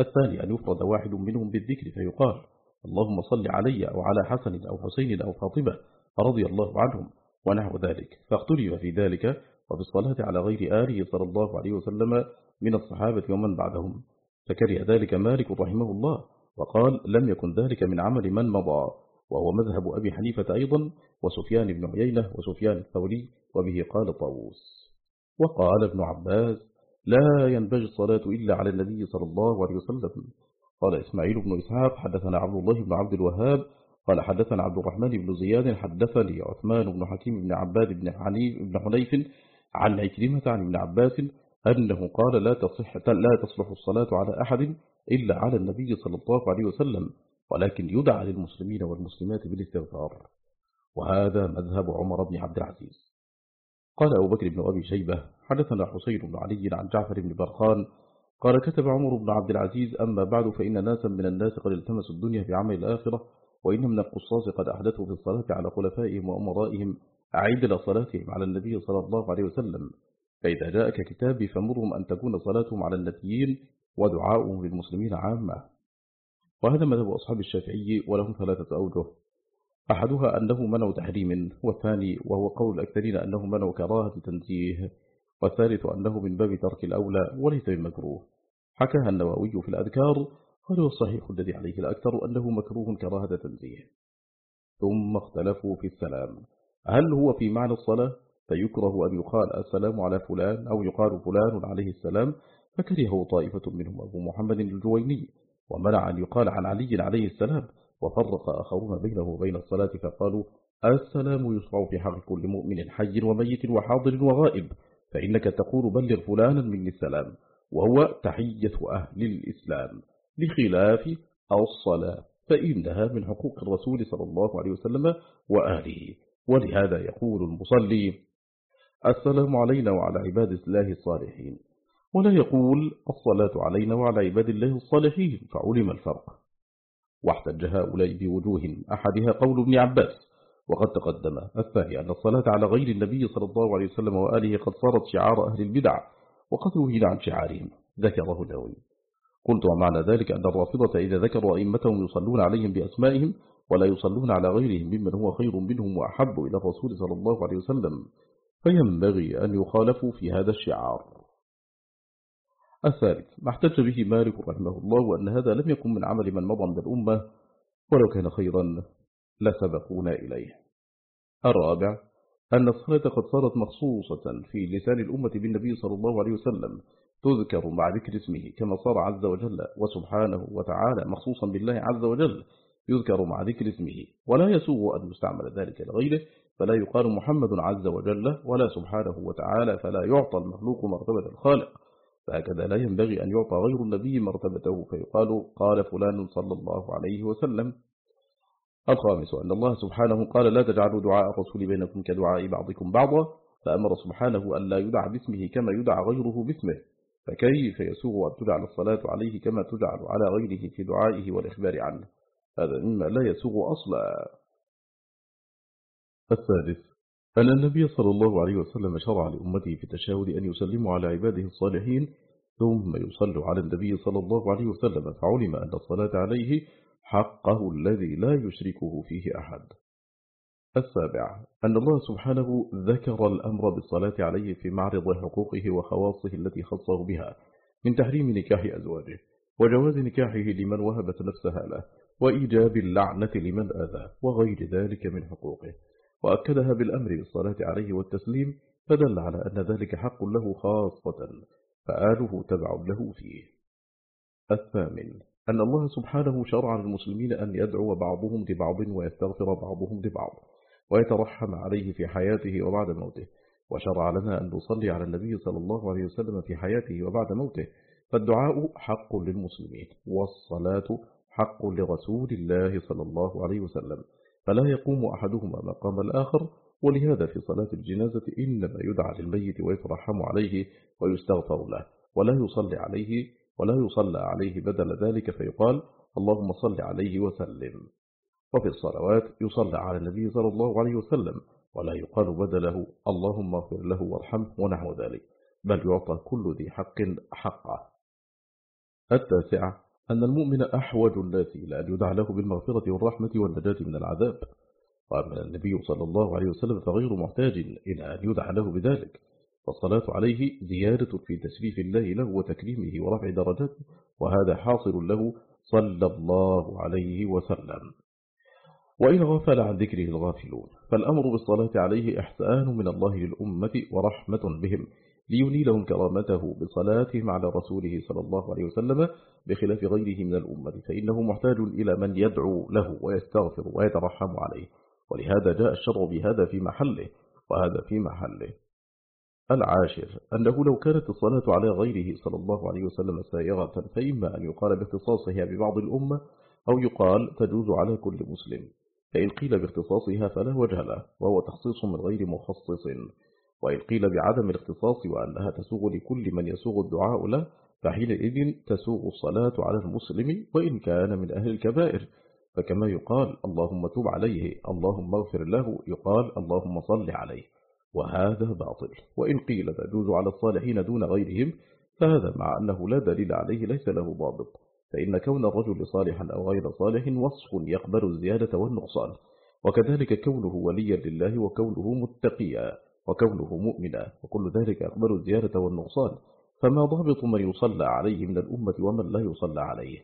الثاني أن يفرد واحد منهم بالذكر فيقال اللهم صل علي أو على حسن أو حسين أو فاطمة رضي الله عنهم ونحو ذلك فاختلف في ذلك وفي الصلاة على غير آله صلى الله عليه وسلم من الصحابة ومن بعدهم. فكره ذلك مالك رحمه الله وقال لم يكن ذلك من عمل من مضى. وهو مذهب أبي حنيفة أيضا وسفيان بن عيينة وسفيان الثوري وبه قال طاووس. وقال ابن عباس لا ينبغي الصلاة إلا على النبي صلى الله عليه وسلم. قال إسماعيل بن إسحاق حدثنا عبد الله بن عبد الوهاب. قال حدثنا عبد الرحمن بن زياد حدثني عثمان بن حكيم بن عباد بن حنيف بن حنيف عن عكرمة عن ابن عباس أنه قال لا تصح لا تصلح الصلاة على أحد إلا على النبي صلى الله عليه وسلم ولكن يدعى للمسلمين والمسلمات بالاستغفار. وهذا مذهب عمر بن عبد العزيز. قال أبو بكر بن أبي شيبة حدثنا حسين بن علي عن جعفر بن برخان قال كتب عمر بن عبد العزيز أما بعد فإن ناسا من الناس قد التمسوا الدنيا في عمل الآخرة وإن من القصاص قد أحدثوا في الصلاة على خلفائهم وأمرائهم عيد صلاتهم على النبي صلى الله عليه وسلم. فإذا جاءك كتابي فمرهم أن تكون صلاتهم على النبيين ودعاؤهم للمسلمين عامة. وهذا مذهب أصحاب الشافعي ولهم ثلاثة أوجه. أحدها أنه منع تحريم والثاني وهو قول الأكثرين أنه منع كراهة تنزيه. والثالث أنه من باب ترك الأولى وليس بالمكروه حكاها النووي في الأذكار قالوا الصحيح الذي عليه الأكثر أنه مكروه كراهة تنزيه. ثم اختلفوا في السلام. هل هو في معنى الصلاة؟ فيكره أن يقال السلام على فلان أو يقال فلان عليه السلام فكرهه طائفة منهم أبو محمد الجويني ومنع أن يقال عن علي عليه السلام وفرق آخرون بينه وبين الصلاة فقالوا السلام يشرع في حق كل مؤمن حي وميت وحاضر وغائب فإنك تقول بلغ فلانا مني السلام وهو تحية أهل الإسلام بخلاف الصلاة فإنها من حقوق الرسول صلى الله عليه وسلم وآله ولهذا يقول المصلي السلام علينا وعلى عباد الله الصالحين. ولا يقول الصلاة علينا وعلى عباد الله الصالحين فعلم الفرق. واحتج هؤلاء بوجوه أحدها قول ابن عباس وقد تقدم الثاني أن الصلاة على غير النبي صلى الله عليه وسلم وآله قد صارت شعار أهل البدع وقد وهين عن شعارهم ذكره النووي. قلت ومعنى ذلك أن الرافضة إذا ذكروا أئمتهم يصلون عليهم بأسمائهم ولا يصلون على غيرهم ممن هو خير منهم وأحب إلى الرسول صلى الله عليه وسلم فينبغي أن يخالفوا في هذا الشعار. الثالث ما احتج به مالك رحمه الله وأن هذا لم يكن من عمل من مضى من الأمة ولو كان خيرا لسبقونا إليه. الرابع أن الصلاة قد صارت مخصوصة في لسان الأمة بالنبي صلى الله عليه وسلم تذكر مع ذكر اسمه كما صار عز وجل وسبحانه وتعالى مخصوصا بالله عز وجل يذكر مع ذكر اسمه. ولا يسوغ أن يستعمل ذلك لغيره فلا يقال محمد عز وجل ولا سبحانه وتعالى فلا يعطى المخلوق مرتبة الخالق. فهكذا لا ينبغي أن يعطى غير النبي مرتبته فيقال قال فلان صلى الله عليه وسلم. الخامس أن الله سبحانه قال لا تجعلوا دعاء الرسول بينكم كدعاء بعضكم بعضا فأمر سبحانه أن لا يدعى باسمه كما يدعى غيره باسمه. فكيف يسوغ أن تجعل الصلاة عليه كما تجعل على غيره في دعائه والإخبار عنه؟ هذا مما لا يسوغ أصلا. السادس أن النبي صلى الله عليه وسلم شرع لأمته في التشاهد أن يسلموا على عباده الصالحين ثم يصلوا على النبي صلى الله عليه وسلم فعلم أن الصلاة عليه حقه الذي لا يشركه فيه أحد. السابع أن الله سبحانه ذكر الأمر بالصلاة عليه في معرض حقوقه وخواصه التي خصه بها من تحريم نكاح أزواجه وجواز نكاحه لمن وهبت نفسها له وإيجاب اللعنة لمن أذى وغير ذلك من حقوقه. وأكدها بالأمر بالصلاة عليه والتسليم فدل على أن ذلك حق له خاصة فآله تبع له فيه. الثامن أن الله سبحانه شرع للمسلمين أن يدعو بعضهم لبعض ويستغفر بعضهم لبعض ويترحم عليه في حياته وبعد موته. وشرع لنا أن نصلي على النبي صلى الله عليه وسلم في حياته وبعد موته. فالدعاء حق للمسلمين والصلاة حق لرسول الله صلى الله عليه وسلم. فلا يقوم أحدهما مقام الآخر ولهذا في صلاة الجنازة إنما يدعى للميت ويترحم عليه ويستغفر له ولا يصلي عليه ولا يصلى عليه بدل ذلك فيقال اللهم صل عليه وسلم. وفي الصلوات يصلى على النبي صلى الله عليه وسلم ولا يقال بدله اللهم اغفر له وارحمه ونحو ذلك بل يعطى كل ذي حق حقه. التاسعة أن المؤمن أحوج الناس إلى أن يدعى له بالمغفرة والرحمة والنجاة من العذاب. وأما النبي صلى الله عليه وسلم فغير محتاج إلى أن يدعى له بذلك. فالصلاة عليه زيادة في تسريف الله له وتكريمه ورفع درجاته وهذا حاصل له صلى الله عليه وسلم. وإن غفل عن ذكره الغافلون فالأمر بالصلاة عليه إحسان من الله للأمة ورحمة بهم. لينيلهم كرامته بصلاتهم على رسوله صلى الله عليه وسلم بخلاف غيره من الأمة فإنه محتاج إلى من يدعو له ويستغفر ويترحم عليه. ولهذا جاء الشرع بهذا في محله وهذا في محله. العاشر أنه لو كانت الصلاة على غيره صلى الله عليه وسلم سائغة فإما أن يقال باختصاصها ببعض الأمة أو يقال تجوز على كل مسلم. فإن قيل باختصاصها فلا وجه له وهو تخصيص من غير مخصص. وإن قيل بعدم الاختصاص وأنها تسوغ لكل من يسوغ الدعاء له فحينئذ تسوغ الصلاة على المسلم وإن كان من أهل الكبائر. فكما يقال اللهم تب عليه اللهم اغفر له يقال اللهم صل عليه. وهذا باطل. وإن قيل تجوز على الصالحين دون غيرهم فهذا مع أنه لا دليل عليه ليس له ضابط. فإن كون الرجل صالحا أو غير صالح وصف يقبل الزيادة والنقصان. وكذلك كونه وليا لله وكونه متقيا. وكونه مؤمنا وكل ذلك يقبل الزيادة والنقصان فما ضابط من يصلى عليه من الأمة ومن لا يصلى عليه.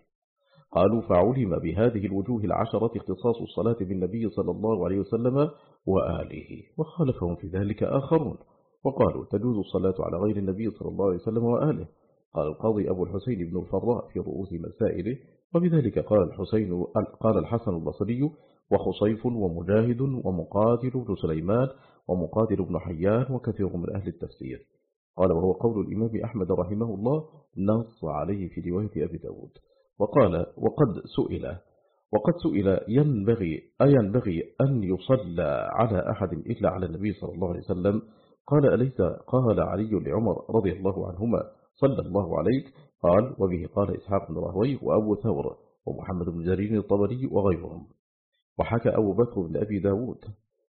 قالوا فعلم بهذه الوجوه العشرة اختصاص الصلاة بالنبي صلى الله عليه وسلم وآله وخالفهم في ذلك آخرون. وقالوا تجوز الصلاة على غير النبي صلى الله عليه وسلم وآله. قال القاضي أبو الحسين بن الفراء في رؤوس مسائله وبذلك قال الحسين قال الحسن البصري وخصيف ومجاهد ومقاتل بن سليمان ومقاتل بن حيان وكثير من أهل التفسير. قال وهو قول الإمام أحمد رحمه الله نص عليه في رواية أبي داود. وقال وقد سئل وقد سئل ينبغي أينبغي أن يصلى على أحد إلا على النبي صلى الله عليه وسلم؟ قال أليس؟ قال علي لعمر رضي الله عنهما صلى الله عليك؟ قال وبه قال إسحاق بن رهوي وأبو ثور ومحمد بن جرير الطبري وغيرهم. وحكى أبو بكر بن أبي داود.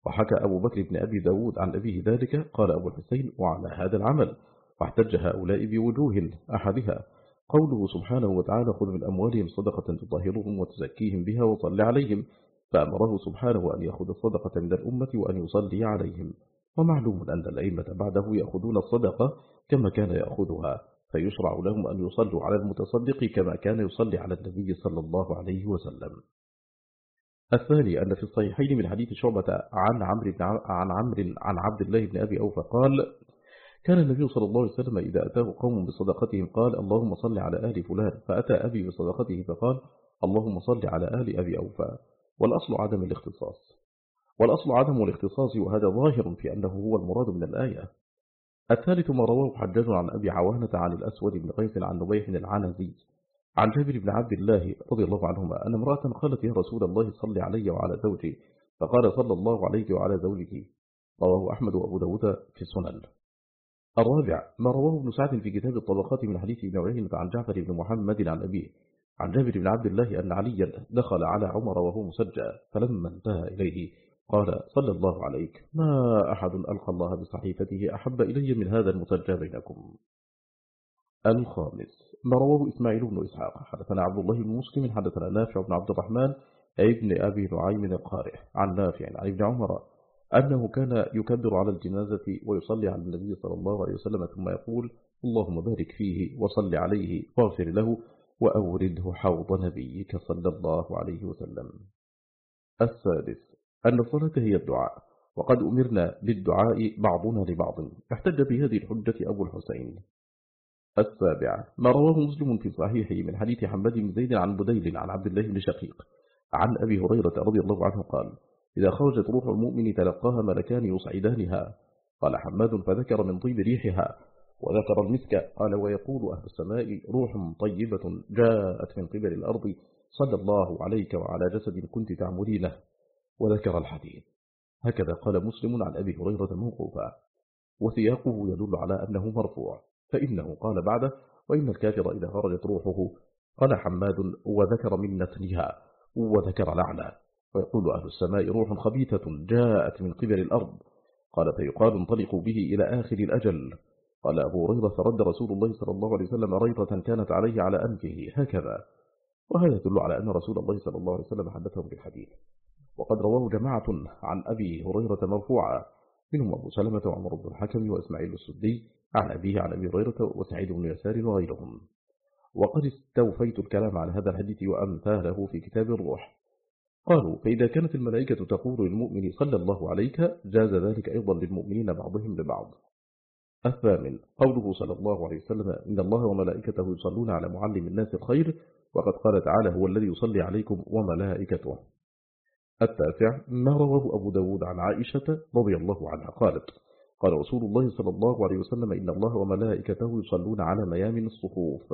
وحكى أبو بكر بن أبي داود عن أبيه ذلك قال أبو الحسين وعلى هذا العمل واحتج هؤلاء بوجوه أحدها. قوله سبحانه وتعالى خذ من أموالهم صدقة تطهرهم وتزكيهم بها وصل عليهم. فأمره سبحانه أن يأخذ الصدقة من الأمة وأن يصلي عليهم. ومعلوم أن الأئمة بعده يأخذون الصدقة كما كان يأخذها فيشرع لهم أن يصلوا على المتصدق كما كان يصلي على النبي صلى الله عليه وسلم. الثاني أن في الصحيحين من حديث شعبة عن عمرو عن عمرو عن عبد الله بن أبي أوفى قال كان النبي صلى الله عليه وسلم إذا أتاه قوم بصدقتهم قال اللهم صل على أهل فلان فأتى أبي بصدقته فقال اللهم صل على أهل أبي أوفى والأصل عدم الاختصاص. والأصل عدم الاختصاص وهذا ظاهر في أنه هو المراد من الآية. الثالث ما رواه حجاج عن أبي عوانة عن الأسود بن قيس عن نبيح العنزي. عن جابر بن عبد الله رضي الله عنهما أن امرأة قالت يا رسول الله صل علي وعلى زوجي فقال صلى الله عليه وعلى زوجه رواه أحمد وأبو داود في السنن. الرابع ما رواه ابن سعد في كتاب الطبقات من حديث ابن عيينة عن جعفر بن محمد عن أبيه. عن جابر بن عبد الله أن عليا دخل على عمر وهو مسجى فلما انتهى إليه قال صلى الله عليك ما أحد ألقى الله بصحيفته أحب إلي من هذا المسجى بينكم. الخامس ما رواه إسماعيل بن إسحاق. حدثنا عبد الله بن مسلم حدثنا نافع بن عبد الرحمن ابن أبي نعيم القارئ عن نافع عن ابن عمر أنه كان يكبر على الجنازة ويصلي على النبي صلى الله عليه وسلم ثم يقول اللهم بارك فيه وصل عليه واغفر له وأورده حوض نبيك صلى الله عليه وسلم. السادس أن الصلاة هي الدعاء وقد أمرنا بالدعاء بعضنا لبعض. احتج بهذه الحجة أبو الحسين. السابع ما رواه مسلم في صحيحه من حديث حمد بن زيد عن بديل عن عبد الله بن شقيق عن أبي هريرة رضي الله عنه قال إذا خرجت روح المؤمن تلقاها ملكان يصعدانها. قال حماد فذكر من طيب ريحها. وذكر المسك قال ويقول أهل السماء روح طيبة جاءت من قبل الأرض صلى الله عليك وعلى جسد كنت تعملينه. وذكر الحديث. هكذا قال مسلم عن أبي هريرة موقوفا. وسياقه يدل على أنه مرفوع. فإنه قال بعده وإن الكافر إذا خرجت روحه قال حماد وذكر من نتنها وذكر لعنة. ويقول أهل السماء روح خبيثة جاءت من قبل الأرض. قال فيقال انطلقوا به إلى آخر الأجل. قال أبو هريرة فرد رسول الله صلى الله عليه وسلم ريضة كانت عليه على أنفه. هكذا. وهذا يدل على أن رسول الله صلى الله عليه وسلم حدثهم بالحديث. وقد رواه جماعة عن أبي هريرة مرفوعا. منهم أبو سلمة وعمر بن الحكم وإسماعيل السدي عن أبيه عن أبي هريرة وسعيد بن يسار وغيرهم. وقد استوفيت الكلام على هذا الحديث وأمثاله في كتاب الروح. قالوا فإذا كانت الملائكة تقول للمؤمن صلى الله عليك جاز ذلك أيضا للمؤمنين بعضهم لبعض. الثامن قوله صلى الله عليه وسلم إن الله وملائكته يصلون على معلم الناس الخير وقد قال تعالى هو الذي يصلي عليكم وملائكته. التاسع ما رواه أبو داود عن عائشة رضي الله عنها. قالت قال رسول الله صلى الله عليه وسلم إن الله وملائكته يصلون على ميامن الصفوف.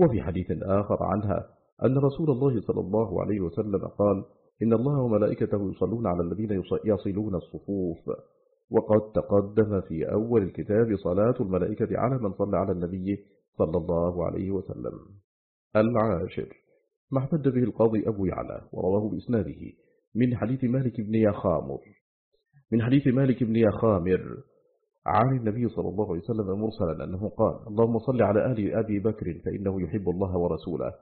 وفي حديث آخر عنها أن رسول الله صلى الله عليه وسلم قال إن الله وملائكته يصلون على الذين يصلون الصفوف. وقد تقدم في أول الكتاب صلاة الملائكة على من صلى على النبي صلى الله عليه وسلم. العاشر. ما احتج به القاضي أبو يعلى ورواه بإسناده من حديث مالك بن يخامر. من حديث مالك بن يخامر عن النبي صلى الله عليه وسلم مرسلا أنه قال اللهم صل على آل أبي بكر فإنه يحب الله ورسوله.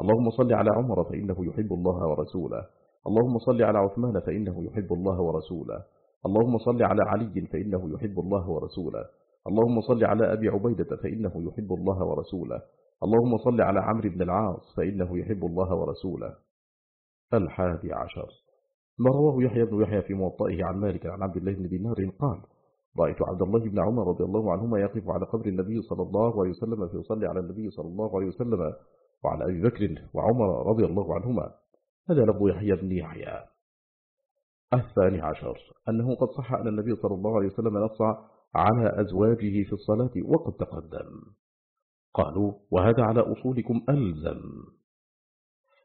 اللهم صل على عمر فإنه يحب الله ورسوله. اللهم صل على عثمان فإنه يحب الله ورسوله. اللهم صل على علي فإنه يحب الله ورسوله. اللهم صل على أبي عبيدة فإنه يحب الله ورسوله. اللهم صل على عمرو بن العاص فإنه يحب الله ورسوله. الحادي عشر. ما رواه يحيى بن يحيى في موطئه عن مالك عن عبد الله بن دينار قال رأيت عبد الله بن عمر رضي الله عنهما يقف على قبر النبي صلى الله عليه وسلم فيصلي على النبي صلى الله عليه وسلم وعلى أبي بكر وعمر رضي الله عنهما. هذا لفظ يحيى بن يحيى. الثاني عشر أنه قد صح أن النبي صلى الله عليه وسلم نص على أزواجه في الصلاة وقد تقدم. قالوا وهذا على أصولكم ألزم.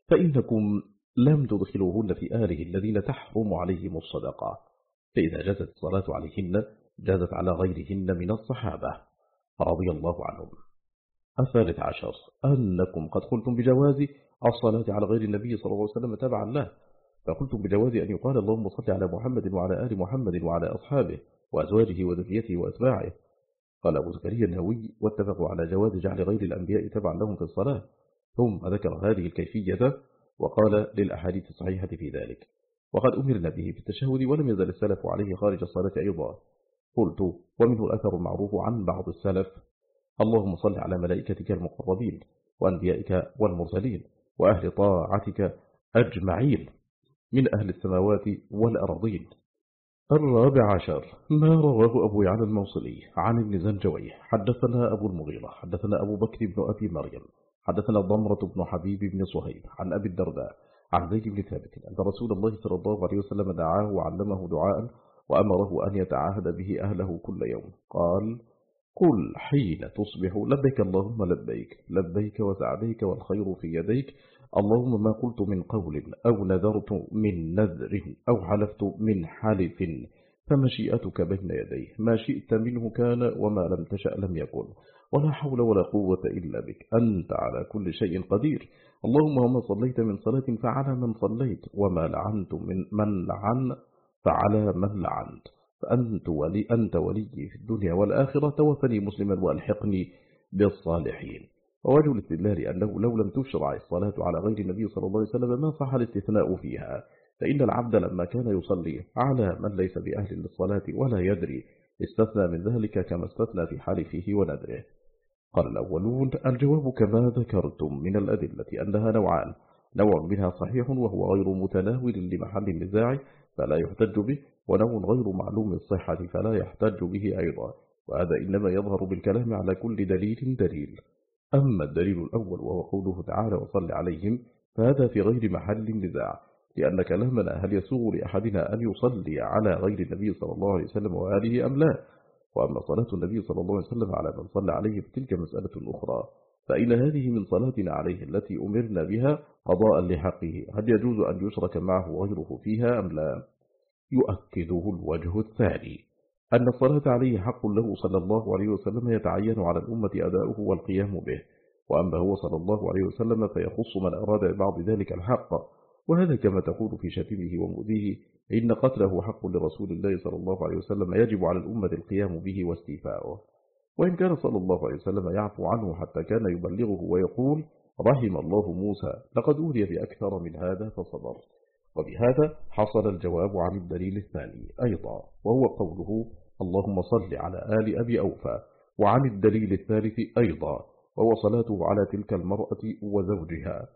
فإنكم لم تدخلوهن في آله الذين تحرم عليهم الصدقة. فإذا جازت الصلاة عليهن جازت على غيرهن من الصحابة. رضي الله عنهم. الثالث عشر. أنكم قد قلتم بجواز الصلاة على غير النبي صلى الله عليه وسلم تبعا له. فقلتم بجواز أن يقال اللهم صل على محمد وعلى آل محمد وعلى أصحابه وأزواجه وذريته وأتباعه. قال أبو زكريا النووي واتفقوا على جواز جعل غير الأنبياء تبعا لهم في الصلاة. ثم ذكر هذه الكيفية وقال للأحاديث الصحيحة في ذلك. وقد أمرنا به بالتشهد ولم يزل السلف عليه خارج الصلاة أيضا. قلت ومنه الأثر المعروف عن بعض السلف. اللهم صل على ملائكتك المقربين وأنبيائك والمرسلين وأهل طاعتك أجمعين من أهل السماوات والأرضين. الرابع عشر. ما رواه أبو يعلى الموصلي عن ابن زنجوي. حدثنا أبو المغيرة حدثنا أبو بكر بن أبي مريم. حدثنا ضمرة بن حبيب بن صهيب عن أبي الدرداء عن زيد بن ثابت أن رسول الله صلى الله عليه وسلم دعاه وعلمه دعاء وأمره أن يتعاهد به أهله كل يوم. قال قل حين تصبح لبيك اللهم لبيك لبيك وسعديك والخير في يديك اللهم ما قلت من قول أو نذرت من نذر أو حلفت من حلف فمشيئتك بين يديه ما شئت منه كان وما لم تشأ لم يكن. ولا حول ولا قوة إلا بك. أنت على كل شيء قدير. اللهم وما صليت من صلاة فعلى من صليت وما لعنت من من لعن فعلى من لعنت. فأنت ولي أنت ولي في الدنيا والآخرة توفني مسلما وألحقني بالصالحين. ووجه الاستدلال أنه لو لم تشرع الصلاة على غير النبي صلى الله عليه وسلم ما صح الاستثناء فيها. فإن العبد لما كان يصلي على من ليس بأهل للصلاة ولا يدري استثنى من ذلك كما استثنى في حالفه وندره قال الأولون الجواب كما ذكرتم من الأدلة أنها نوعان نوع منها صحيح وهو غير متناول لمحل النزاع فلا يحتج به ونوع غير معلوم الصحة فلا يحتج به أيضا وهذا إنما يظهر بالكلام على كل دليل دليل. أما الدليل الأول وهو قوله تعالى وصل عليهم فهذا في غير محل النزاع. لأن كلامنا هل يسوغ لأحدنا أن يصلي على غير النبي صلى الله عليه وسلم وآله أم لا؟ وأما صلاة النبي صلى الله عليه وسلم على من صلى عليه فتلك مسألة أخرى فإن هذه من صلاتنا عليه التي أمرنا بها قضاء لحقه هل يجوز أن يشرك معه غيره فيها أم لا؟ يؤكده الوجه الثاني أن الصلاة عليه حق له صلى الله عليه وسلم يتعين على الأمة أداؤه والقيام به وأما هو صلى الله عليه وسلم فيخص من أراد بعض ذلك الحق وهذا كما تقول في شتمه ومؤذيه إن قتله حق لرسول الله صلى الله عليه وسلم يجب على الأمة القيام به واستيفاؤه. وإن كان صلى الله عليه وسلم يعفو عنه حتى كان يبلغه ويقول رحم الله موسى لقد أولي بأكثر من هذا فصبر. وبهذا حصل الجواب عن الدليل الثاني أيضا وهو قوله اللهم صل على آل أبي أوفى. وعن الدليل الثالث أيضا وهو صلاته على تلك المرأة وزوجها.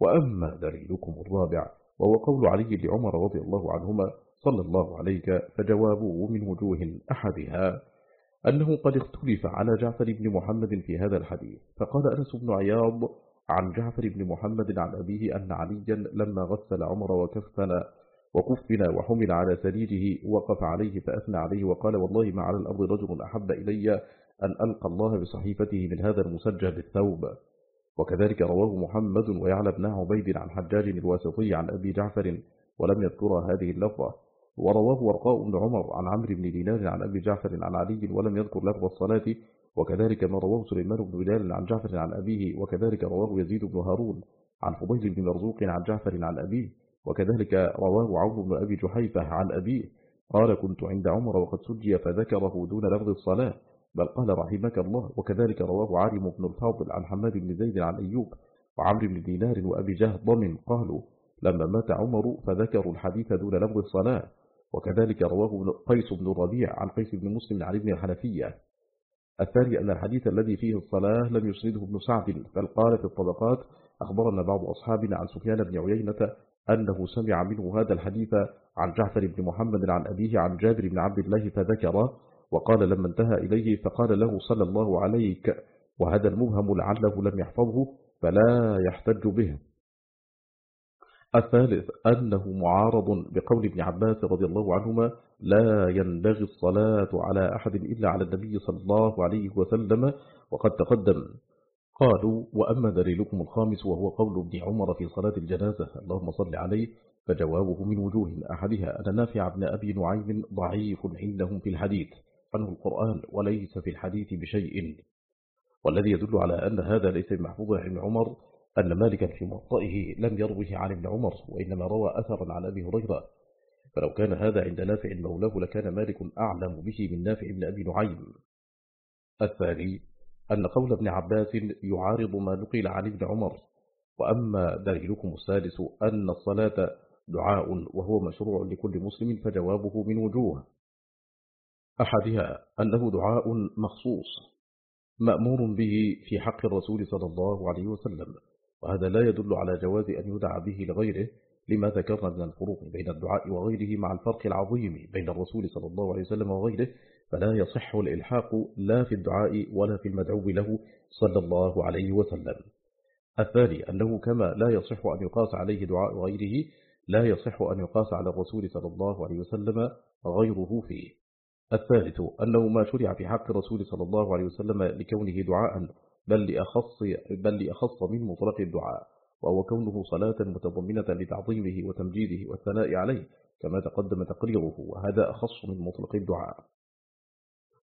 وأما دليلكم الرابع وهو قول علي لعمر رضي الله عنهما صلى الله عليك فجوابه من وجوه أحدها أنه قد اختلف على جعفر بن محمد في هذا الحديث. فقال أنس بن عياض عن جعفر بن محمد عن أبيه أن عليا لما غسل عمر وكفن وكفن وحمل على سريره وقف عليه فأثنى عليه وقال والله ما على الأرض رجل أحب إلي أن ألقى الله بصحيفته من هذا المسجى بالثوب وكذلك رواه محمد ويعلى بن عبيد عن حجاج الواسطي عن أبي جعفر ولم يذكر هذه اللفظة. ورواه ورقاء بن عمر عن عمرو بن دينار عن أبي جعفر عن علي ولم يذكر لفظ الصلاة. وكذلك ما رواه سليمان بن بلال عن جعفر عن أبيه. وكذلك رواه يزيد بن هارون عن فضيل بن مرزوق عن جعفر عن أبيه. وكذلك رواه عون بن أبي جحيفة عن أبيه. قال كنت عند عمر وقد سجي فذكره دون لفظ الصلاة. بل قال رحمك الله وكذلك رواه عالم بن الفاضل عن حماد بن زيد عن أيوب وعمر بن دينار وأبي جهد ضمن قالوا لما مات عمر فذكروا الحديث دون لفظ الصلاة. وكذلك رواه قيس بن الربيع عن قيس بن مسلم عن ابن الحنفية الثاني أن الحديث الذي فيه الصلاة لم يسنده ابن سعد بل قال في الطبقات أخبرنا بعض أصحابنا عن سفيان بن عيينة أنه سمع منه هذا الحديث عن جعفر بن محمد عن أبيه عن جابر بن عبد الله فذكر وقال لما انتهى إليه فقال له صلى الله عليك وهذا المبهم لعله لم يحفظه فلا يحتج به. الثالث أنه معارض بقول ابن عباس رضي الله عنهما لا ينبغي الصلاة على أحد إلا على النبي صلى الله عليه وسلم وقد تقدم. قالوا وأما دليلكم الخامس وهو قول ابن عمر في صلاة الجنازة اللهم صل عليه فجوابه من وجوه أحدها أن نافع ابن أبي نعيم ضعيف عندهم في الحديث. عنه القرآن وليس في الحديث بشيء. والذي يدل على أن هذا ليس محفوظ عن عمر أن مالكا في موطئه لم يروه عن ابن عمر وإنما روى أثرا عن أبي هريرة. فلو كان هذا عند نافع مولاه لكان مالك أعلم به من نافع بن أبي نعيم. الثاني أن قول ابن عباس يعارض ما نقل عن ابن عمر. وأما دليلكم السادس أن الصلاة دعاء وهو مشروع لكل مسلم فجوابه من وجوه. أحدها أنه دعاء مخصوص مأمور به في حق الرسول صلى الله عليه وسلم وهذا لا يدل على جواز أن يدعى به لغيره لما ذكرنا من الفروق بين الدعاء وغيره مع الفرق العظيم بين الرسول صلى الله عليه وسلم وغيره فلا يصح الإلحاق لا في الدعاء ولا في المدعو له صلى الله عليه وسلم. الثاني أنه كما لا يصح أن يقاس عليه دعاء غيره لا يصح أن يقاس على الرسول صلى الله عليه وسلم غيره فيه. الثالث أنه ما شرع في حق الرسول صلى الله عليه وسلم لكونه دعاء بل لأخص, بل لأخص من مطلق الدعاء وهو كونه صلاة متضمنة لتعظيمه وتمجيده والثناء عليه كما تقدم تقريره وهذا أخص من مطلق الدعاء.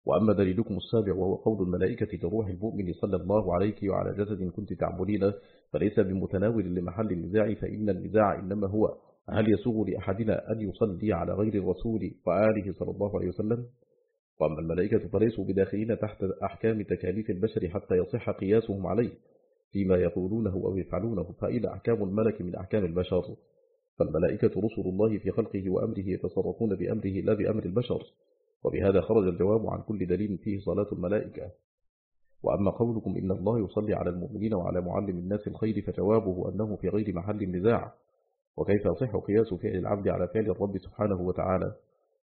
وأما دليلكم السابع وهو قول الملائكة لروح المؤمن صلى الله عليك وعلى جسد كنت تعبدين فليس بمتناول لمحل النزاع فإن النزاع إنما هو هل يسوغ لأحدنا أن يصلي على غير الرسول وآله صلى الله عليه وسلم؟ وأما الملائكة فليسوا بداخلين تحت أحكام تكاليف البشر حتى يصح قياسهم عليه فيما يقولونه أو يفعلونه فإن أحكام الملك من أحكام البشر. فالملائكة رسل الله في خلقه وأمره يتصرفون بأمره لا بأمر البشر وبهذا خرج الجواب عن كل دليل فيه صلاة الملائكة. وأما قولكم إن الله يصلي على المؤمنين وعلى معلم الناس الخير فجوابه أنه في غير محل النزاع وكيف يصح قياس فعل العبد على فعل الرب سبحانه وتعالى؟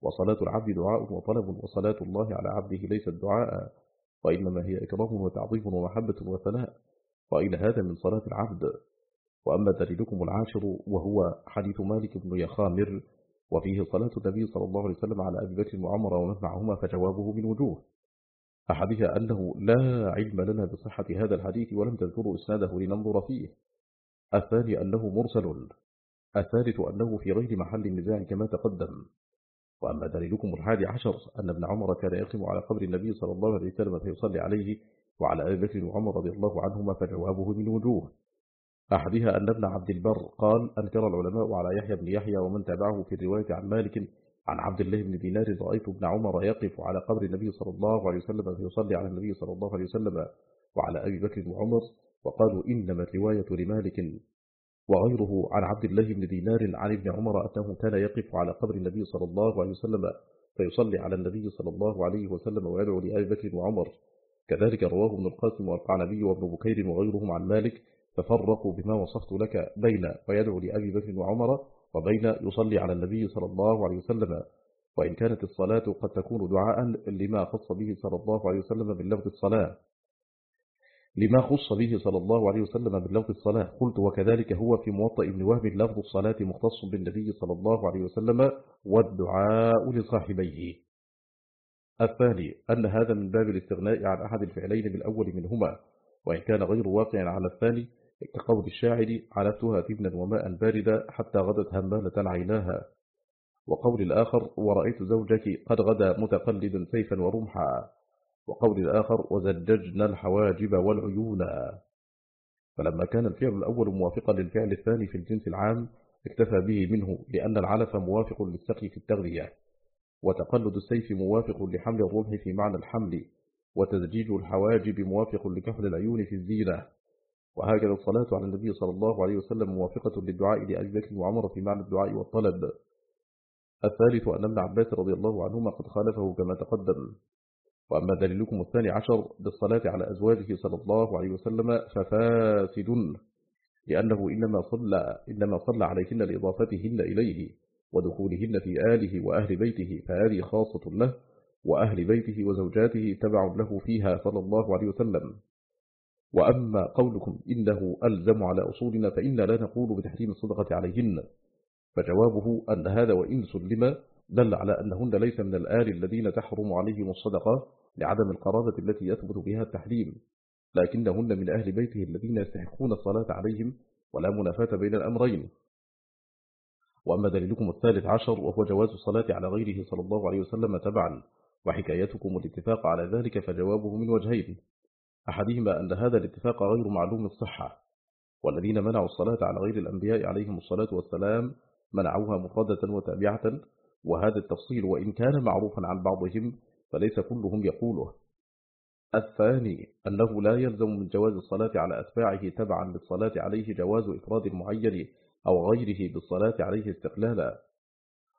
وصلاة العبد دعاء وطلب وصلاة الله على عبده ليست دعاء وإنما هي إكرام وتعظيم ومحبة وثناء. وإن هذا من صلاة العبد. وأما دليلكم العاشر وهو حديث مالك بن يخامر وفيه صلاة النبي صلى الله عليه وسلم على أبي بكر وعمر ومن معهما فجوابه من وجوه. أحدها أنه لا علم لنا بصحة هذا الحديث ولم تذكروا إسناده لننظر فيه. الثاني أنه مرسل. الثالث أنه في غير محل النزاع كما تقدم. وأما دليلكم الحادي عشر أن ابن عمر كان يقم على قبر النبي صلى الله عليه وسلم فيصلي عليه وعلى أبي بكر وعمر رضي الله عنهما فجوابه من وجوه. أحدها أن ابن عبد البر قال أنكر العلماء على يحيى بن يحيى ومن تابعه في الرواية عن مالك عن عبد الله بن دينار رأيت ابن عمر يقف على قبر النبي صلى الله عليه وسلم فيصلي على النبي صلى الله عليه وسلم وعلى أبي بكر وعمر وقالوا إنما الرواية لمالك. وغيره عن عبد الله بن دينار عن ابن عمر أنه كان يقف على قبر النبي صلى الله عليه وسلم فيصلي على النبي صلى الله عليه وسلم ويدعو لأبي بكر وعمر كذلك رواه ابن القاسم والقعنبي وابن بكير وغيرهم عن مالك ففرقوا بما وصفت لك بين ويدعو لأبي بكر وعمر وبين يصلي على النبي صلى الله عليه وسلم وإن كانت الصلاة قد تكون دعاء لما خص به صلى الله عليه وسلم من لفظ الصلاة. لما خص به صلى الله عليه وسلم من لفظ الصلاة. قلت وكذلك هو في موطأ ابن وهب لفظ الصلاة مختص بالنبي صلى الله عليه وسلم والدعاء لصاحبيه. الثاني أن هذا من باب الاستغناء عن أحد الفعلين بالأول منهما وإن كان غير واقع على الثاني كقول الشاعر علفتها تبنا وماء باردا حتى غدت همالة عيناها وقول الآخر ورأيت زوجك قد غدا متقلدا سيفا ورمحا وقول الآخر وزججنا الحواجب والعيون. فلما كان الفعل الأول موافقا للفعل الثاني في الجنس العام اكتفى به منه لأن العلف موافق للسقي في التغذية وتقلد السيف موافق لحمل الرمح في معنى الحمل وتزجيج الحواجب موافق لكحل العيون في الزينة. وهكذا الصلاة على النبي صلى الله عليه وسلم موافقة للدعاء لأبي بكر وعمر في معنى الدعاء والطلب. الثالث أن ابن عباس رضي الله عنهما قد خالفه كما تقدم. وأما دليلكم الثاني عشر بالصلاة على أزواجه صلى الله عليه وسلم ففاسد لأنه إنما صلى, إنما صلى عليهن لإضافتهن إليه ودخولهن في آله وأهل بيته فهذه خاصة له وأهل بيته وزوجاته تبع له فيها صلى الله عليه وسلم. وأما قولكم إنه ألزم على أصولنا فإنا لا نقول بتحريم الصدقة عليهن. فجوابه أن هذا وإن سلم دل على أنهن ليس من الآل الذين تحرم عليهم الصدقة لعدم القرابة التي يثبت بها التحريم لكنهن من أهل بيته الذين يستحقون الصلاة عليهم ولا منافاة بين الأمرين. وأما دليلكم الثالث عشر وهو جواز الصلاة على غيره صلى الله عليه وسلم تبعا وحكايتكم الاتفاق على ذلك فجوابه من وجهين. أحدهما أن هذا الاتفاق غير معلوم الصحة والذين منعوا الصلاة على غير الأنبياء عليهم الصلاة والسلام منعوها مفردة وتابعة وهذا التفصيل وإن كان معروفا عن بعضهم فليس كلهم يقوله الثاني أنه لا يلزم من جواز الصلاة على أتباعه تبعا للصلاة عليه جواز إفراد المعين أو غيره بالصلاة عليه استقلالا.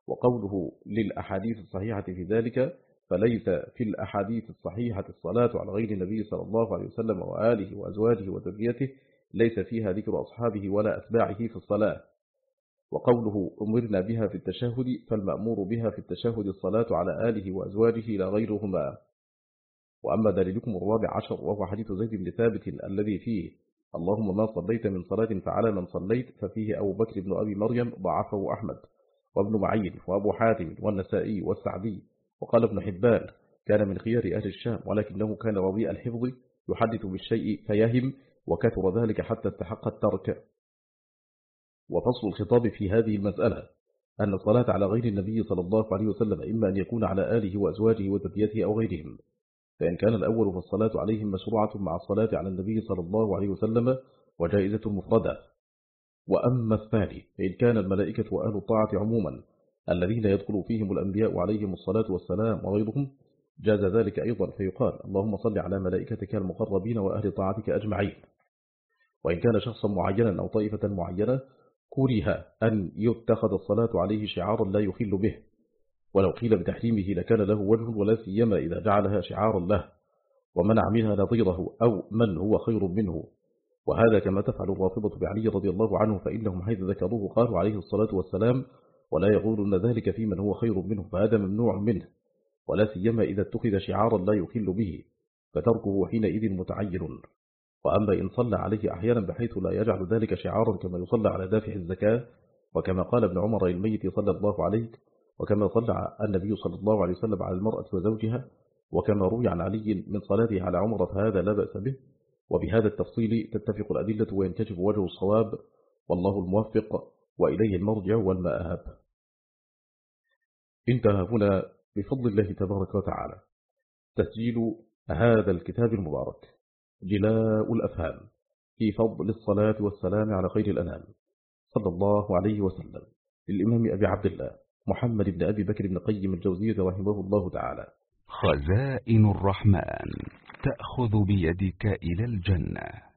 وقوله للأحاديث الصحيحة في ذلك فليس في الأحاديث الصحيحة الصلاة على غير النبي صلى الله عليه وسلم وآله وأزواجه وذريته ليس فيها ذكر أصحابه ولا أتباعه في الصلاة. وقوله أمرنا بها في التشهد فالمأمور بها في التشهد الصلاة على آله وأزواجه لا غيرهما. وأما دليلكم الرابع عشر وهو حديث زيد بن ثابت الذي فيه اللهم ما صليت من صلاة فعلى من صليت ففيه أبو بكر بن أبي مريم ضعفه أحمد وابن معين وأبو حاتم والنسائي والسعدي. وقال ابن حبان كان من خيار أهل الشام ولكنه كان رضيء الحفظ يحدث بالشيء فيهم وكثر ذلك حتى استحق الترك. وفصل الخطاب في هذه المسألة أن الصلاة على غير النبي صلى الله عليه وسلم إما أن يكون على آله وأزواجه وذريته أو غيرهم فإن كان الأول فالصلاة عليهم مشروعة مع الصلاة على النبي صلى الله عليه وسلم وجائزة مفردة. وأما الثاني فإن كان الملائكة وأهل الطاعة عموما الذين يدخل فيهم الأنبياء عليهم الصلاة والسلام وغيرهم جاز ذلك أيضا فيقال اللهم صل على ملائكتك المقربين وأهل طاعتك أجمعين. وإن كان شخصا معينا أو طائفة معينة كره أن يتخذ الصلاة عليه شعارا لا يخل به. ولو قيل بتحريمه لكان له وجه ولا سيما إذا جعلها شعارا له ومنع منها نظيره أو من هو خير منه. وهذا كما تفعل الرافضة بعلي رضي الله عنه فإنهم حيث ذكروه قالوا عليه الصلاة والسلام ولا يقولون ذلك في من هو خير منه فهذا ممنوع منه. ولا سيما إذا اتخذ شعارا لا يخل به فتركه حينئذ متعين. وأما إن صلى عليه أحيانا بحيث لا يجعل ذلك شعارا كما يصلى على دافع الزكاة وكما قال ابن عمر الميت صلى الله عليه وكما صلى النبي صلى الله عليه وسلم على المرأة وزوجها وكما روي عن علي من صلاته على عمر فهذا لا بأس به. وبهذا التفصيل تتفق الأدلة وينكشف وجه الصواب والله الموفق وإليه المرجع والمآهب انتهى هنا بفضل الله تبارك وتعالى. تسجيل هذا الكتاب المبارك. جلاء الأفهام في فضل الصلاة والسلام على خير الأنام. صلى الله عليه وسلم. للإمام أبي عبد الله محمد بن أبي بكر بن قيم الجوزية رحمه الله تعالى. خزائن الرحمن تأخذ بيدك إلى الجنة.